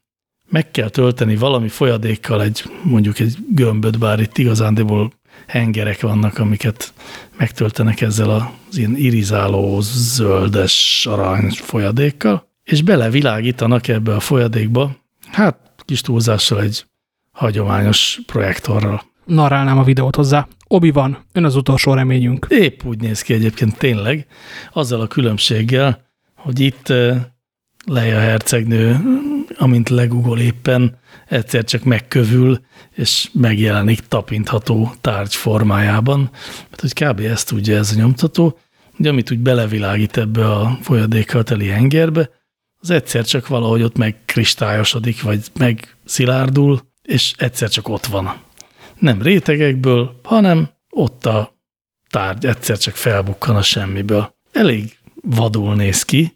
meg kell tölteni valami folyadékkal egy, mondjuk egy gömböt, bár itt igazándiból hengerek vannak, amiket megtöltenek ezzel az ilyen irizáló zöldes arany folyadékkal, és belevilágítanak ebbe a folyadékba, hát kis túlzással egy hagyományos projektorral narrálnám a videót hozzá. Obi van, ön az utolsó reményünk. Épp úgy néz ki egyébként tényleg, azzal a különbséggel, hogy itt Leia hercegnő, amint legugol éppen, egyszer csak megkövül, és megjelenik tapintható tárgy formájában. Mert hogy kb. ezt tudja ez a nyomtató, hogy amit úgy belevilágít ebbe a folyadékkal teli hengerbe, az egyszer csak valahogy ott megkristályosodik, vagy megszilárdul, és egyszer csak ott van. Nem rétegekből, hanem ott a tárgy egyszer csak felbukkan a semmiből. Elég vadul néz ki,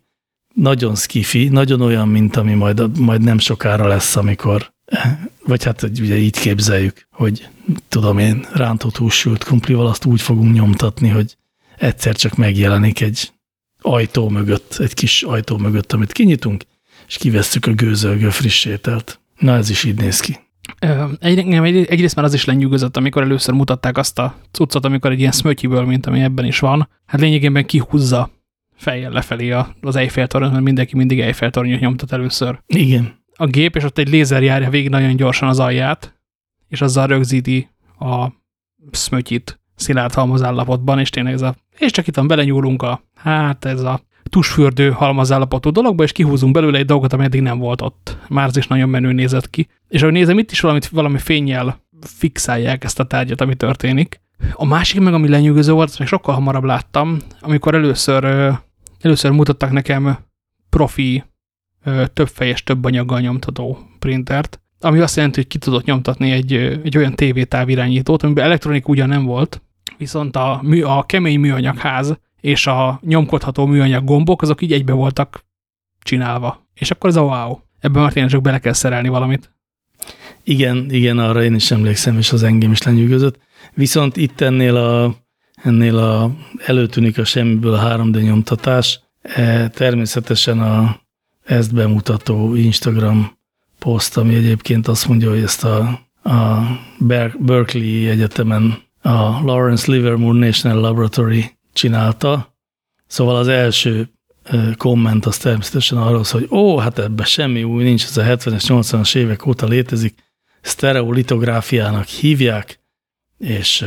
nagyon skifi, nagyon olyan, mint ami majd, majd nem sokára lesz, amikor, vagy hát ugye így képzeljük, hogy tudom én, rántott húsült kumplival azt úgy fogunk nyomtatni, hogy egyszer csak megjelenik egy ajtó mögött, egy kis ajtó mögött, amit kinyitunk, és kivesszük a gőzölgő friss ételt. Na ez is így néz ki. Egy, egy, egyrészt már az is lenyűgözött, amikor először mutatták azt a cuccot, amikor egy ilyen smötyiből, mint ami ebben is van, hát lényegében kihúzza fejjel lefelé az Eiffel torony, mert mindenki mindig Eiffel tornyot nyomtat először. Igen. A gép, és ott egy lézer járja végig nagyon gyorsan az alját, és azzal rögzíti a smötyit szilárd halmazállapotban, és tényleg ez a, és csak itt van, belenyúlunk a, hát ez a tusfürdő halmazállapotú dologba, és kihúzunk belőle egy dolgot, ami eddig nem volt ott. Már ez is nagyon menő nézett ki. És ahogy nézem, itt is valamit, valami fényjel fixálják ezt a tárgyat, ami történik. A másik meg, ami lenyűgöző volt, ezt még sokkal hamarabb láttam, amikor először, először mutattak nekem profi, többfejes, több anyaggal nyomtató printert, ami azt jelenti, hogy ki tudott nyomtatni egy, egy olyan tévétávirányítót, amiben elektronik ugyan nem volt, viszont a, mű, a kemény műanyagház és a nyomkodható műanyag gombok, azok így egybe voltak csinálva. És akkor ez a wow. Ebben már tényleg csak bele kell szerelni valamit. Igen, igen, arra én is emlékszem, és az engem is lenyűgözött. Viszont itt ennél a, ennél a előtűnik a semmiből a 3D nyomtatás, e, természetesen a ezt bemutató Instagram poszt, ami egyébként azt mondja, hogy ezt a, a Berkeley Egyetemen a Lawrence Livermore National Laboratory csinálta. Szóval az első komment az természetesen arról hogy ó, hát ebben semmi új nincs, ez a 70-es, 80-as évek óta létezik, sztereolitográfiának hívják, és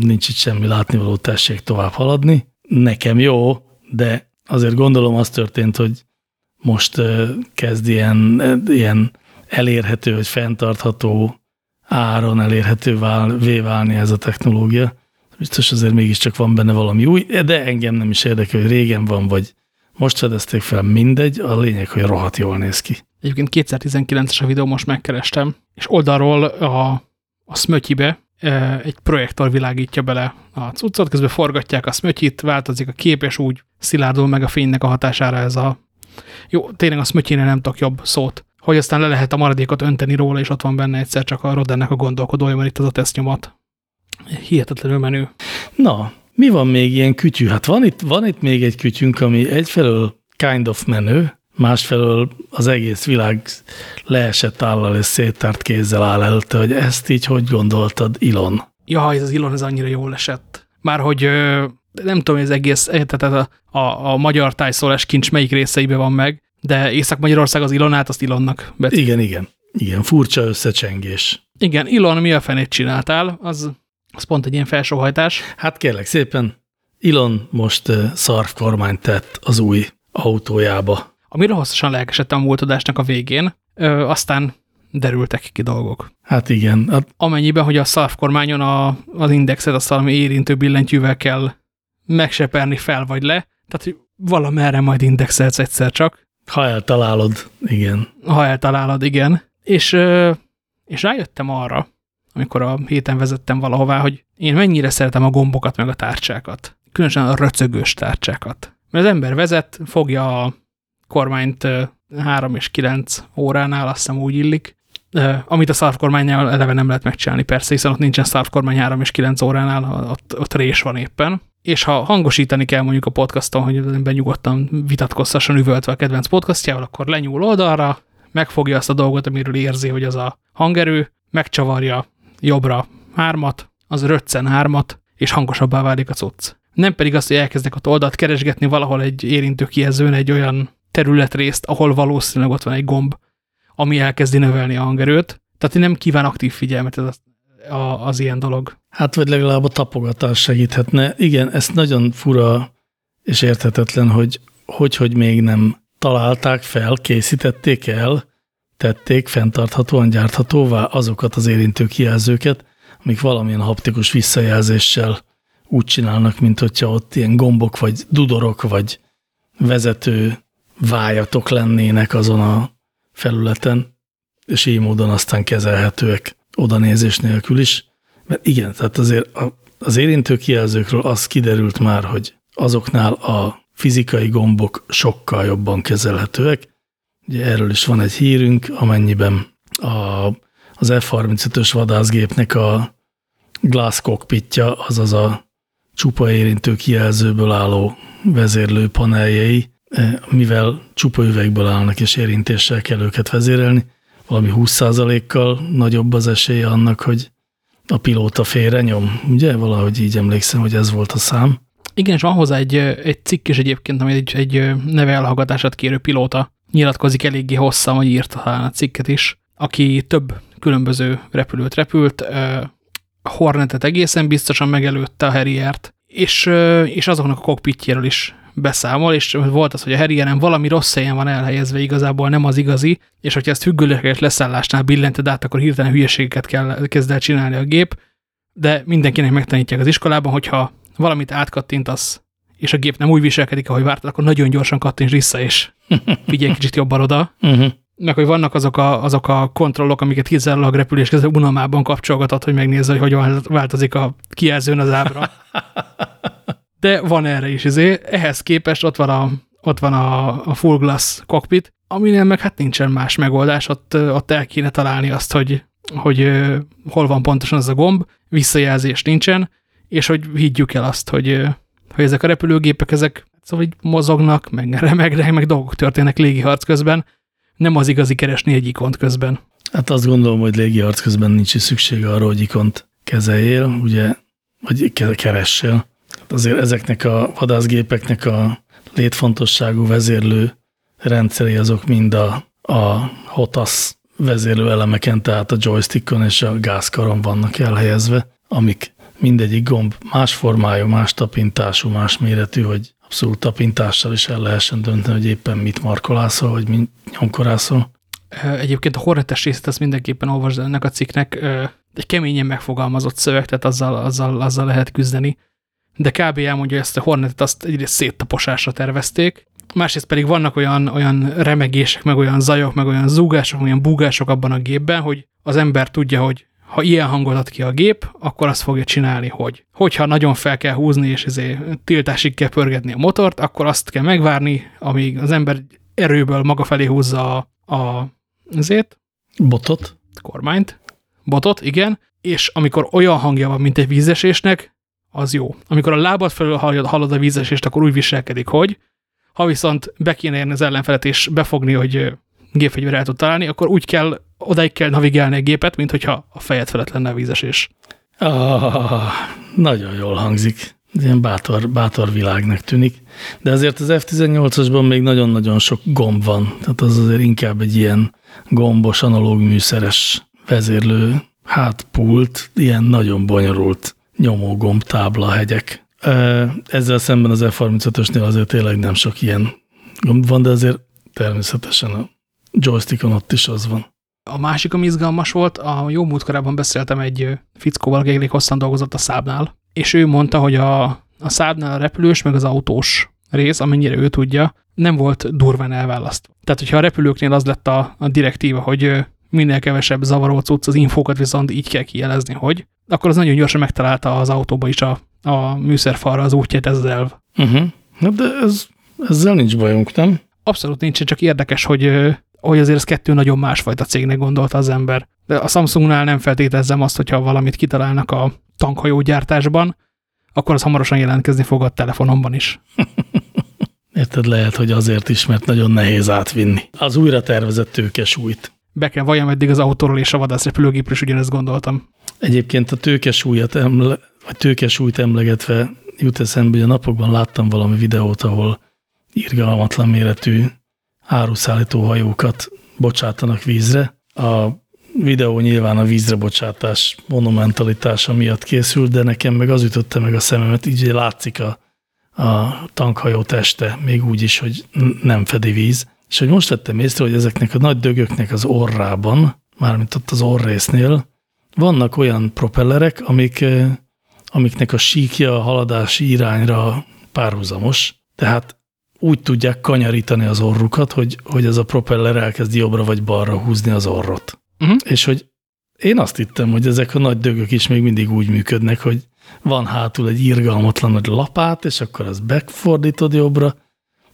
nincs itt semmi látnivaló, tessék tovább haladni. Nekem jó, de azért gondolom az történt, hogy most kezd ilyen, ilyen elérhető, vagy fenntartható áron elérhető vál, válni ez a technológia biztos azért mégiscsak van benne valami új, de engem nem is érdekel, hogy régen van, vagy most fedezték fel, mindegy, a lényeg, hogy rohadt jól néz ki. Egyébként 2019-es a videó, most megkerestem, és oldalról a, a smötyibe egy projektor világítja bele a cuccot, közben forgatják a smötyit, változik a kép, és úgy szilárdul meg a fénynek a hatására ez a... Jó, tényleg a smötyénél nem tudok jobb szót. Hogy aztán le lehet a maradékot önteni róla, és ott van benne egyszer csak a Rodennek a gondolkodója, mert itt az a tesztnyomat hihetetlenül menő. Na, mi van még ilyen kütyű? Hát van itt, van itt még egy kütyünk, ami egyfelől kind of menő, másfelől az egész világ leesett állal és széttárt kézzel áll előtte, hogy ezt így hogy gondoltad, Ilon? Ja, ez az Ilon, ez annyira jól esett. Már hogy nem tudom, hogy az egész, eh, tehát a, a, a magyar tájszólás kincs melyik részeibe van meg, de Észak-Magyarország az Ilonát, azt Ilonnak bet. Igen, igen. Igen, furcsa összecsengés. Igen, Ilon, mi a fenét csináltál? Az az pont egy ilyen felsóhajtás. Hát kérlek szépen, Elon most szarv kormányt tett az új autójába. Amire hosszasan lelkesedtem a múltadásnak a végén, ö, aztán derültek ki dolgok. Hát igen. Hát... Amennyiben, hogy a szarv kormányon a, az indexet azt valami érintő billentyűvel kell megseperni fel vagy le, tehát hogy valamerre majd indexelsz egyszer csak. Ha eltalálod, igen. Ha eltalálod, igen. És, és rájöttem arra, amikor a héten vezettem valahová, hogy én mennyire szeretem a gombokat, meg a tárcsákat. Különösen a röcögős tárcsákat. Mert az ember vezet, fogja a kormányt 3 és 9 óránál, azt hiszem úgy illik, amit a szarvkormánynál eleve nem lehet megcsinálni, persze, hiszen ott nincsen szarvkormány 3 és 9 óránál, ott, ott rés van éppen. És ha hangosítani kell mondjuk a podcaston, hogy az ember nyugodtan vitatkozhasson üvöltve a kedvenc podcastjával, akkor lenyúl oldalra, megfogja azt a dolgot, amiről érzi, hogy az a hangerő, megcsavarja jobbra hármat, az röccen hármat, és hangosabbá válik a cucc. Nem pedig azt, hogy elkezdek a oldalt keresgetni valahol egy érintő kijelzőn egy olyan területrészt, ahol valószínűleg ott van egy gomb, ami elkezdi növelni a hangerőt. Tehát nem kíván aktív figyelmet ez az, a, az ilyen dolog. Hát vagy legalább a tapogatás segíthetne. Igen, ez nagyon fura és érthetetlen, hogy hogy, hogy még nem találták fel, készítették el, tették fenntarthatóan gyárthatóvá azokat az érintő kijelzőket, amik valamilyen haptikus visszajelzéssel úgy csinálnak, mint hogyha ott ilyen gombok, vagy dudorok, vagy vezető vájatok lennének azon a felületen, és így módon aztán kezelhetőek odanézés nélkül is. Mert igen, tehát azért az érintő kijelzőkről az kiderült már, hogy azoknál a fizikai gombok sokkal jobban kezelhetőek. Ugye erről is van egy hírünk, amennyiben a, az F-35-ös vadászgépnek a glass cockpitja, azaz a csupa érintő kijelzőből álló vezérlő paneljei, mivel csupa üvegből állnak és érintéssel kell őket vezérelni, valami 20%-kal nagyobb az esélye annak, hogy a pilóta félre nyom. Ugye? Valahogy így emlékszem, hogy ez volt a szám. Igen, és van hozzá egy, egy cikk is egyébként, ami egy, egy neve elhallgatását kérő pilóta nyilatkozik eléggé hosszan, vagy írta talán a cikket is, aki több különböző repülőt repült, Hornetet egészen biztosan megelőtte a Harriert, és, és azoknak a kokpitjéről is beszámol, és volt az, hogy a Harrieren valami rossz helyen van elhelyezve, igazából nem az igazi, és hogyha ezt függőleges leszállásnál billented át, akkor hirtelen hülyeségeket kell kezd el csinálni a gép, de mindenkinek megtanítják az iskolában, hogyha valamit átkattintasz, és a gép nem úgy viselkedik, ahogy vártad, akkor nagyon gyorsan kattints vissza, és (laughs) figyelj kicsit jobban oda. -huh. Meg hogy vannak azok a, azok a kontrollok, amiket kizárólag repülés közben unalmában kapcsolgatod, hogy megnézze, hogy hogyan változik a kijelzőn az ábra. (laughs) De van erre is, izé. ehhez képest ott van a, ott van a, a full glass cockpit, aminél meg hát nincsen más megoldás, ott, ott el kéne találni azt, hogy, hogy hol van pontosan az a gomb, visszajelzés nincsen, és hogy higgyük el azt, hogy, hogy ezek a repülőgépek, ezek szóval így mozognak, meg remegnek, meg dolgok történnek légiharc közben, nem az igazi keresni egy ikont közben. Hát azt gondolom, hogy légiharc közben nincs is szüksége arra, hogy ikont kezeljél, ugye, vagy keressél. Azért ezeknek a vadászgépeknek a létfontosságú vezérlő rendszeri azok mind a, a HOTAS vezérlő elemeken, tehát a joystickon és a gázkaron vannak elhelyezve, amik mindegyik gomb más formájú, más tapintású, más méretű, hogy abszolút tapintással is el lehessen dönteni, hogy éppen mit markolászol, vagy mit nyomkorászol. Egyébként a Hornetes részt ezt mindenképpen olvasd ennek a cikknek. Egy keményen megfogalmazott szöveg, tehát azzal, azzal, azzal lehet küzdeni. De kb. elmondja, hogy ezt a Hornetet azt egyrészt széttaposásra tervezték, másrészt pedig vannak olyan, olyan remegések, meg olyan zajok, meg olyan zúgások, olyan búgások abban a gépben, hogy az ember tudja, hogy ha ilyen hangot ad ki a gép, akkor azt fogja csinálni, hogy. Hogyha nagyon fel kell húzni, és ezért tiltásig kell pörgetni a motort, akkor azt kell megvárni, amíg az ember erőből maga felé húzza a, a azért, botot, kormányt, botot, igen, és amikor olyan hangja van, mint egy vízesésnek, az jó. Amikor a lábad felül hallod a vízesést, akkor úgy viselkedik, hogy ha viszont be kéne érni az ellenfelet és befogni, hogy gépfegyver el tud találni, akkor úgy kell, odaig kell navigálni a gépet, mint hogyha a fejed felett lenne a vízesés. Ah, nagyon jól hangzik. Ilyen bátor, bátor világnak tűnik. De azért az F-18-asban még nagyon-nagyon sok gomb van. Tehát az azért inkább egy ilyen gombos, analóg műszeres vezérlő hátpult, ilyen nagyon bonyolult nyomógomb tábla hegyek. Ezzel szemben az F-35-ösnél azért tényleg nem sok ilyen gomb van, de azért természetesen a joystickon ott is az van. A másik, ami izgalmas volt, a jó múltkorában beszéltem egy fickóval, aki elég hosszan dolgozott a szábnál, és ő mondta, hogy a, a szábnál a repülős, meg az autós rész, amennyire ő tudja, nem volt durván elválasztva. Tehát, hogyha a repülőknél az lett a, a direktíva, hogy minél kevesebb zavaró cucc, az infókat viszont így kell kijelezni, hogy, akkor az nagyon gyorsan megtalálta az autóba is a, a műszerfalra az útját, ez az elv. Uh -huh. De ez, ezzel nincs bajunk, nem? Abszolút nincs, csak érdekes, hogy hogy azért ez kettő nagyon másfajta cégnek gondolta az ember. De a Samsungnál nem feltételezem azt, hogyha valamit kitalálnak a tankhajógyártásban, akkor az hamarosan jelentkezni fog a telefonomban is. (laughs) Érted, lehet, hogy azért is, mert nagyon nehéz átvinni. Az újra tervezett tőkesúlyt. Be kell valljam, eddig az autóról és a vadászrepülőgépről is ugyanezt gondoltam. Egyébként a tőkesúlyat emle, vagy tőkesúlyt emlegetve jut eszembe, hogy a napokban láttam valami videót, ahol irgalmatlan méretű áruszállító hajókat bocsátanak vízre. A videó nyilván a vízre bocsátás monumentalitása miatt készült, de nekem meg az ütötte meg a szememet, így látszik a, a tankhajó teste, még úgy is, hogy nem fedi víz. És hogy most vettem észre, hogy ezeknek a nagy dögöknek az orrában, mármint ott az orrésznél, vannak olyan propellerek, amik, amiknek a síkja a haladási irányra párhuzamos, tehát úgy tudják kanyarítani az orrukat, hogy, hogy ez a propeller elkezd jobbra vagy balra húzni az orrot. Uh -huh. És hogy én azt hittem, hogy ezek a nagy dögök is még mindig úgy működnek, hogy van hátul egy irgalmatlan nagy lapát, és akkor az megfordítod jobbra,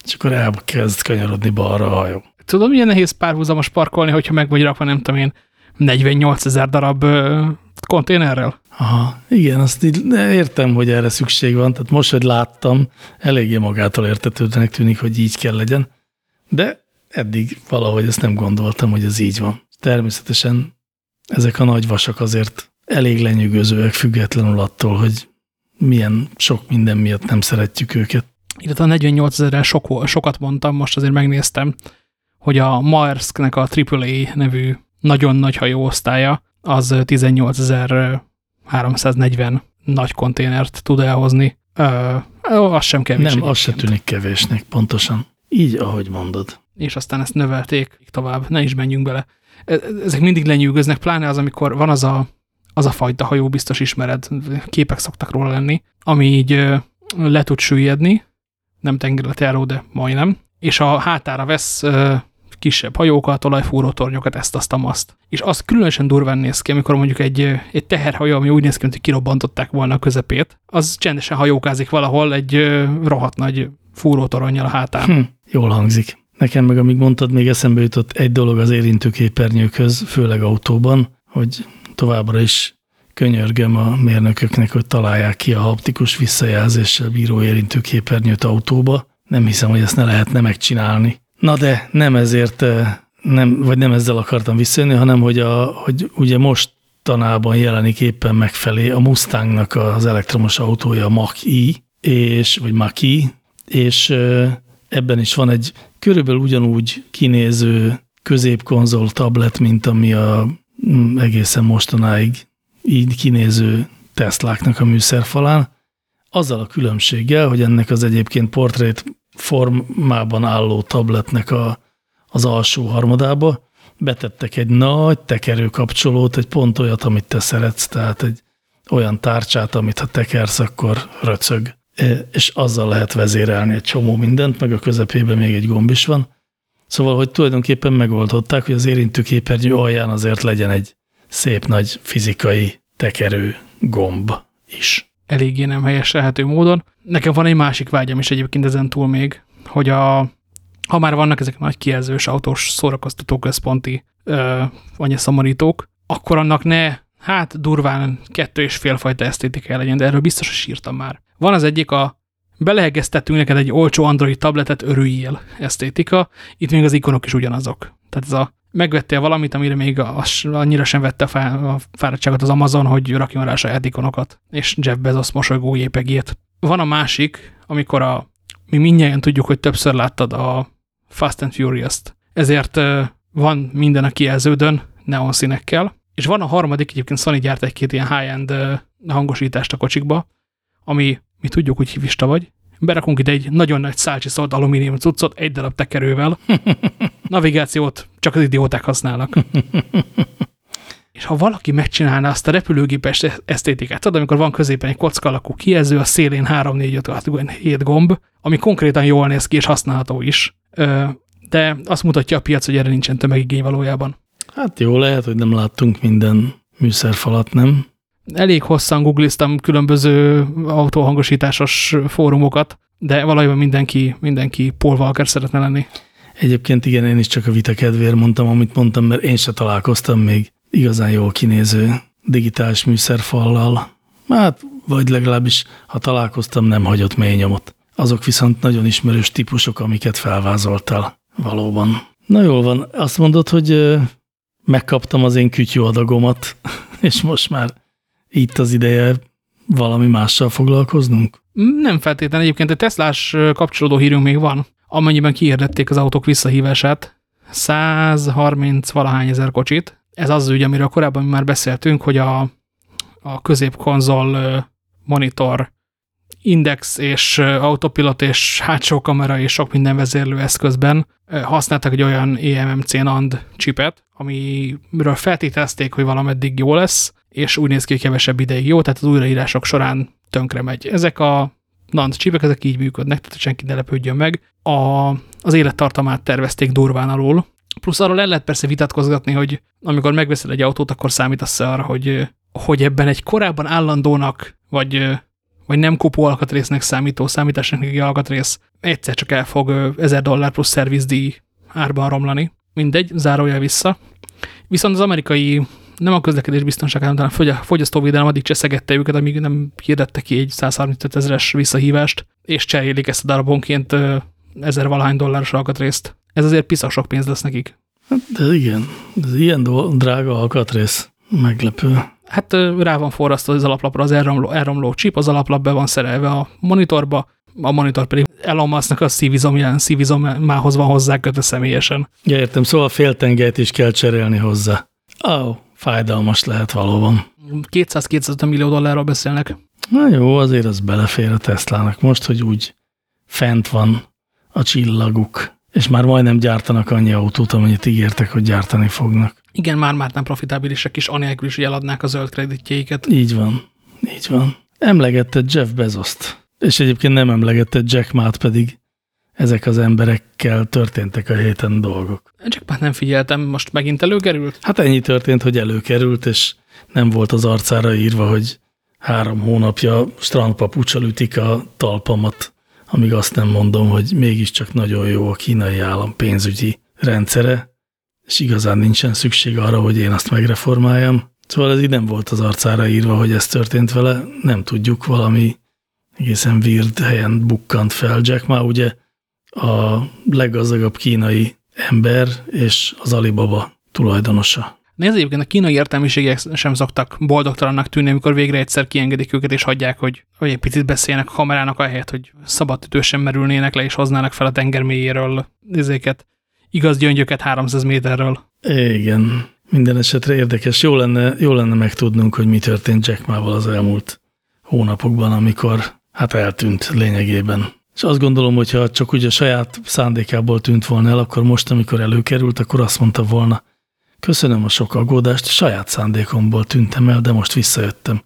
és akkor elkezd kanyarodni balra a hajó. Tudom, milyen nehéz párhuzamos parkolni, hogyha meg vagy rakva, nem tudom én, 48 ezer darab ö, konténerrel? Aha, igen, azt így értem, hogy erre szükség van, tehát most, hogy láttam, eléggé magától értetődnek tűnik, hogy így kell legyen, de eddig valahogy ezt nem gondoltam, hogy ez így van. Természetesen ezek a nagy vasak azért elég lenyűgözőek, függetlenül attól, hogy milyen sok minden miatt nem szeretjük őket. Illetve a 48 ezerrel sok, sokat mondtam, most azért megnéztem, hogy a Maersknek a AAA nevű nagyon nagy hajóosztálya az 18.340 nagy konténert tud elhozni. Ö, az sem kevés. Nem, az se tűnik kevésnek, pontosan. Így, ahogy mondod. És aztán ezt növelték tovább, ne is menjünk bele. E, ezek mindig lenyűgöznek, pláne az, amikor van az a, az a fajta hajó, biztos ismered, képek szoktak róla lenni, ami így le tud süllyedni, nem tengerletjáró, de majdnem, és a hátára vesz kisebb hajókat, olajfúró tornyokat, ezt, azt, azt. És az különösen durván néz ki, amikor mondjuk egy, egy teherhajó, ami úgy néz ki, hogy kirobbantották volna a közepét, az csendesen hajókázik valahol egy rohadt nagy fúrótoronnyal a hátán. Hm, jól hangzik. Nekem meg, amíg mondtad, még eszembe jutott egy dolog az érintőképernyőkhöz, főleg autóban, hogy továbbra is könyörgem a mérnököknek, hogy találják ki a haptikus visszajelzéssel bíró érintőképernyőt autóba. Nem hiszem, hogy ezt ne lehetne megcsinálni. Na de nem ezért, nem, vagy nem ezzel akartam visszajönni, hanem hogy, a, hogy ugye most tanában jelenik éppen megfelé a Mustangnak az elektromos autója, a Mach-E, és, vagy Mach-E, és ebben is van egy körülbelül ugyanúgy kinéző középkonzol tablet, mint ami a mm, egészen mostanáig így kinéző Tesláknak a műszerfalán, azzal a különbséggel, hogy ennek az egyébként portrét formában álló tabletnek a, az alsó harmadába betettek egy nagy tekerőkapcsolót, egy pont olyat, amit te szeretsz, tehát egy olyan tárcsát, amit ha tekersz, akkor röcög. E, és azzal lehet vezérelni egy csomó mindent, meg a közepében még egy gomb is van. Szóval, hogy tulajdonképpen megoldották, hogy az érintőképernyő alján azért legyen egy szép nagy fizikai tekerő gomb is. Eléggé nem helyes lehető módon. Nekem van egy másik vágyam is egyébként ezen túl még, hogy a, ha már vannak ezek a nagy kijelzős autós szórakoztatóközponti anyaszomorítók, akkor annak ne, hát durván kettő és fél fajta esztétika legyen, de erről biztos, hogy sírtam már. Van az egyik a belehegeztettünk neked egy olcsó Android tabletet, örüljél esztétika, itt még az ikonok is ugyanazok. Tehát ez a megvettél valamit, amire még az, annyira sem vette a fáradtságot az Amazon, hogy rakjon rá saját ikonokat, és Jeff Bezos mosolygó jépegét. Van a másik, amikor a, mi mindjárt tudjuk, hogy többször láttad a Fast and Furious-t, ezért van minden a kijelződön neon színekkel, és van a harmadik, egyébként Sony gyárt egy-két ilyen high-end hangosítást a kocsikba, ami mi tudjuk, hogy hivista vagy, berakunk ide egy nagyon nagy szálcsiszolt alumínium cuccot egy darab tekerővel. (laughs) Navigációt csak az idióták használnak. (laughs) És ha valaki megcsinálná azt a repülőgépes esztétikát, tudod, amikor van középen egy kocka alakú kijelző, a szélén 3, 4, 5, 6, 7 gomb, ami konkrétan jól néz ki és használható is. De azt mutatja a piac, hogy erre nincsen tömegigény valójában. Hát jó, lehet, hogy nem láttunk minden műszerfalat, nem? Elég hosszan googliztam különböző autóhangosításos fórumokat, de valójában mindenki, mindenki Paul Walker szeretne lenni. Egyébként igen, én is csak a vita kedvéért mondtam, amit mondtam, mert én se találkoztam még igazán jól kinéző digitális műszerfallal. Hát, vagy legalábbis, ha találkoztam, nem hagyott mély nyomot. Azok viszont nagyon ismerős típusok, amiket felvázoltál valóban. Na jól van, azt mondod, hogy megkaptam az én kütyű adagomat, (laughs) és most már itt az ideje valami mással foglalkoznunk? Nem feltétlenül. Egyébként egy Teslás kapcsolódó hírünk még van, amennyiben kiirdették az autók visszahívását. 130 valahány ezer kocsit. Ez az ügy, amiről korábban már beszéltünk, hogy a, a középkonzol monitor index és autopilot és hátsó kamera és sok minden vezérlő eszközben használtak egy olyan eMMC NAND chipet, amiről feltételezték, hogy valameddig jó lesz, és úgy néz ki, hogy kevesebb ideig jó, tehát az újraírások során tönkre megy. Ezek a NAND csipek, ezek így működnek, tehát senki ne lepődjön meg. A, az élettartamát tervezték durván alul, plusz arról el lehet persze vitatkozgatni, hogy amikor megveszel egy autót, akkor számítasz arra, hogy, hogy ebben egy korábban állandónak, vagy, vagy nem kopó alkatrésznek számító számításnak alkatrész egyszer csak el fog 1000 dollár plusz szervizdíj árban romlani. Mindegy, zárója vissza. Viszont az amerikai nem a közlekedés biztonságát, hanem a fogyasztóvédelem addig cseszegette őket, amíg nem hirdette ki egy 135 ezeres visszahívást, és cserélik ezt a darabonként ezer valahány dolláros alkatrészt. Ez azért piszak sok pénz lesz nekik. Hát, de igen, ez ilyen drága alkatrész. Meglepő. Hát rá van forrasztva az alaplapra az elromló, elromló chip, az alaplap be van szerelve a monitorba, a monitor pedig Elon Musk-nak a szívizom, mához van hozzá kötve személyesen. Ja, értem, szóval féltengelyt is kell cserélni hozzá. Ó, oh, fájdalmas lehet valóban. 200-250 millió dollárról beszélnek. Na jó, azért az belefér a Teslának. Most, hogy úgy fent van a csillaguk, és már majdnem gyártanak annyi autót, amennyit ígértek, hogy gyártani fognak. Igen, már-már nem profitábilisek is, anélkül is, hogy eladnák a zöld kreditjeiket. Így van, így van. Emlegette Jeff Bezoszt, és egyébként nem emlegette Jack Mát pedig ezek az emberekkel történtek a héten dolgok. Csak már nem figyeltem, most megint előkerült? Hát ennyi történt, hogy előkerült, és nem volt az arcára írva, hogy három hónapja strandpapucsal ütik a talpamat, amíg azt nem mondom, hogy mégiscsak nagyon jó a kínai állam pénzügyi rendszere, és igazán nincsen szükség arra, hogy én azt megreformáljam. Szóval ez így nem volt az arcára írva, hogy ez történt vele, nem tudjuk, valami egészen weird helyen bukkant fel. Jack Ma ugye a leggazdagabb kínai ember és az Alibaba tulajdonosa. Nézd, egyébként a kínai értelmiségek sem szoktak boldogtalannak tűnni, amikor végre egyszer kiengedik őket, és hagyják, hogy, hogy egy picit beszélnek a kamerának, ahelyett, hogy szabadütősen merülnének le, és hoznának fel a tenger mélyéről ezeket igaz gyöngyöket 300 méterről. Igen, minden esetre érdekes. Jó lenne, jó lenne megtudnunk, hogy mi történt Jack Mával az elmúlt hónapokban, amikor hát eltűnt lényegében. És azt gondolom, hogy ha csak úgy a saját szándékából tűnt volna el, akkor most, amikor előkerült, akkor azt mondta volna, köszönöm a sok aggódást, saját szándékomból tűntem el, de most visszajöttem.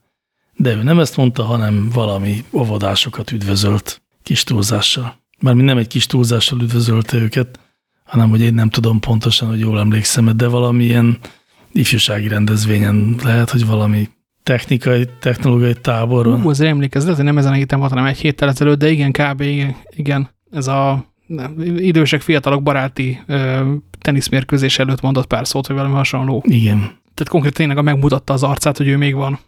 De ő nem ezt mondta, hanem valami óvodásokat üdvözölt kis túlzással. Mármint nem egy kis túlzással üdvözölte őket, hanem hogy én nem tudom pontosan, hogy jól emlékszem, de valamilyen ifjúsági rendezvényen lehet, hogy valami technikai, technológiai táboron. Hú, azért emlékezz, hogy nem ezen a héten volt, hanem egy héttel ezelőtt, de igen, kb. igen, igen. ez a nem, idősek, fiatalok baráti ö, teniszmérkőzés előtt mondott pár szót, vagy valami hasonló. Igen. Tehát konkrétan tényleg megmutatta az arcát, hogy ő még van.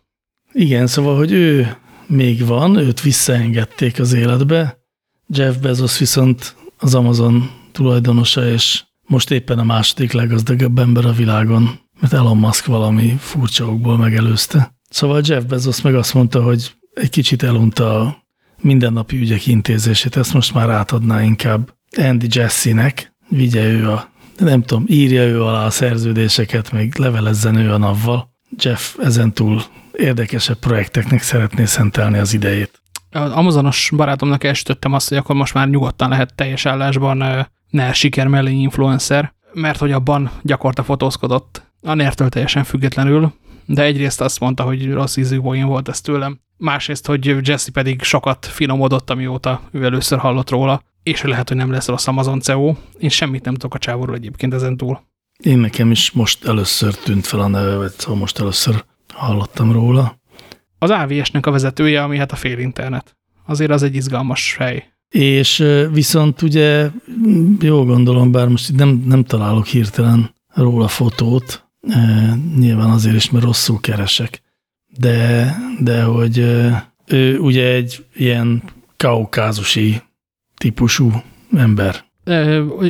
Igen, szóval, hogy ő még van, őt visszaengedték az életbe, Jeff Bezos viszont az Amazon tulajdonosa, és most éppen a második leggazdagabb ember a világon, mert Elon Musk valami furcsa okból megelőzte. Szóval Jeff Bezos meg azt mondta, hogy egy kicsit elunta a mindennapi ügyek intézését, ezt most már átadná inkább Andy Jesse-nek, vigye ő a, nem tudom, írja ő alá a szerződéseket, meg levelezzen ő a navval. Jeff ezentúl érdekesebb projekteknek szeretné szentelni az idejét. Az Amazonos barátomnak elsütöttem azt, hogy akkor most már nyugodtan lehet teljes állásban ne siker influencer, mert hogy abban gyakorta fotózkodott a nértől teljesen függetlenül, de egyrészt azt mondta, hogy rossz ízű volt ez tőlem, másrészt, hogy Jesse pedig sokat finomodott, amióta ő először hallott róla, és lehet, hogy nem lesz rossz Amazon CEO. Én semmit nem tudok a csávóról egyébként ezen túl. Én nekem is most először tűnt fel a neve, vagy szóval most először hallottam róla. Az AVS-nek a vezetője, ami hát a fél internet. Azért az egy izgalmas hely. És viszont ugye, jó gondolom, bár most nem, nem találok hirtelen róla fotót, nyilván azért is, mert rosszul keresek, de, de hogy ő ugye egy ilyen kaukázusi típusú ember.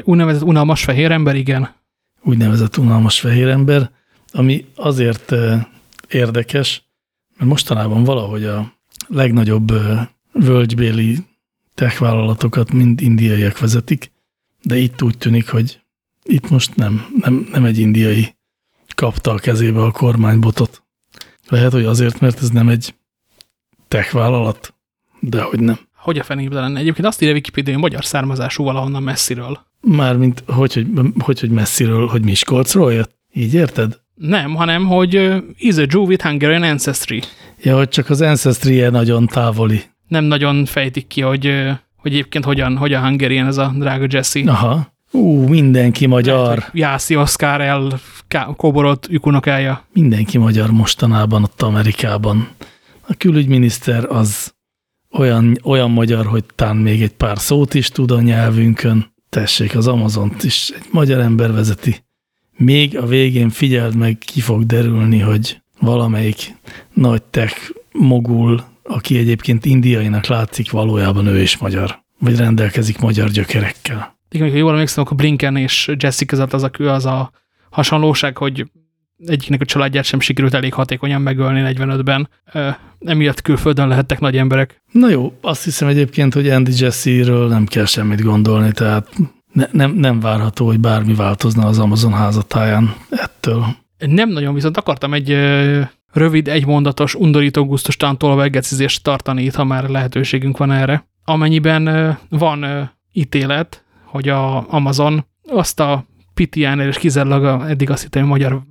Úgynevezett unalmas fehér ember, igen. Úgynevezett unalmas fehér ember, ami azért érdekes, mert mostanában valahogy a legnagyobb völgybéli tech vállalatokat mind indiaiak vezetik, de itt úgy tűnik, hogy itt most nem, nem, nem egy indiai kapta a kezébe a kormánybotot. Lehet, hogy azért, mert ez nem egy tech vállalat, Dehogy nem. Hogy a fenébe lenne? Egyébként azt írja Wikipedia, hogy magyar származású valahonnan messziről. Mármint, hogy, hogy, hogy, hogy messziről, hogy Miskolcról jött? Így érted? Nem, hanem, hogy is a Jew with Hungarian ancestry. Ja, hogy csak az ancestry -e nagyon távoli. Nem nagyon fejtik ki, hogy, hogy egyébként hogyan, hogyan Hungarian ez a drága Jesse. Aha. Ú, mindenki magyar. Lehet, Jászi Oscar el kóborolt ükunokája. Mindenki magyar mostanában ott Amerikában. A külügyminiszter az olyan, olyan magyar, hogy tán még egy pár szót is tud a nyelvünkön. Tessék, az Amazont is egy magyar ember vezeti. Még a végén figyeld meg, ki fog derülni, hogy valamelyik nagy tech mogul, aki egyébként indiainak látszik, valójában ő is magyar, vagy rendelkezik magyar gyökerekkel. Igen, ha jól emlékszem, akkor Blinken és Jessica között az a, az a hasonlóság, hogy egyiknek a családját sem sikerült elég hatékonyan megölni 45-ben. Emiatt külföldön lehettek nagy emberek. Na jó, azt hiszem egyébként, hogy Andy Jesse-ről nem kell semmit gondolni, tehát ne, nem, nem várható, hogy bármi változna az Amazon házatáján ettől. Nem nagyon, viszont akartam egy rövid, egymondatos, undorító, gusztustán tolvegecizést tartani itt, ha már lehetőségünk van erre. Amennyiben van ítélet, hogy a Amazon azt a PTN és kizárólag eddig azt hittem, magyar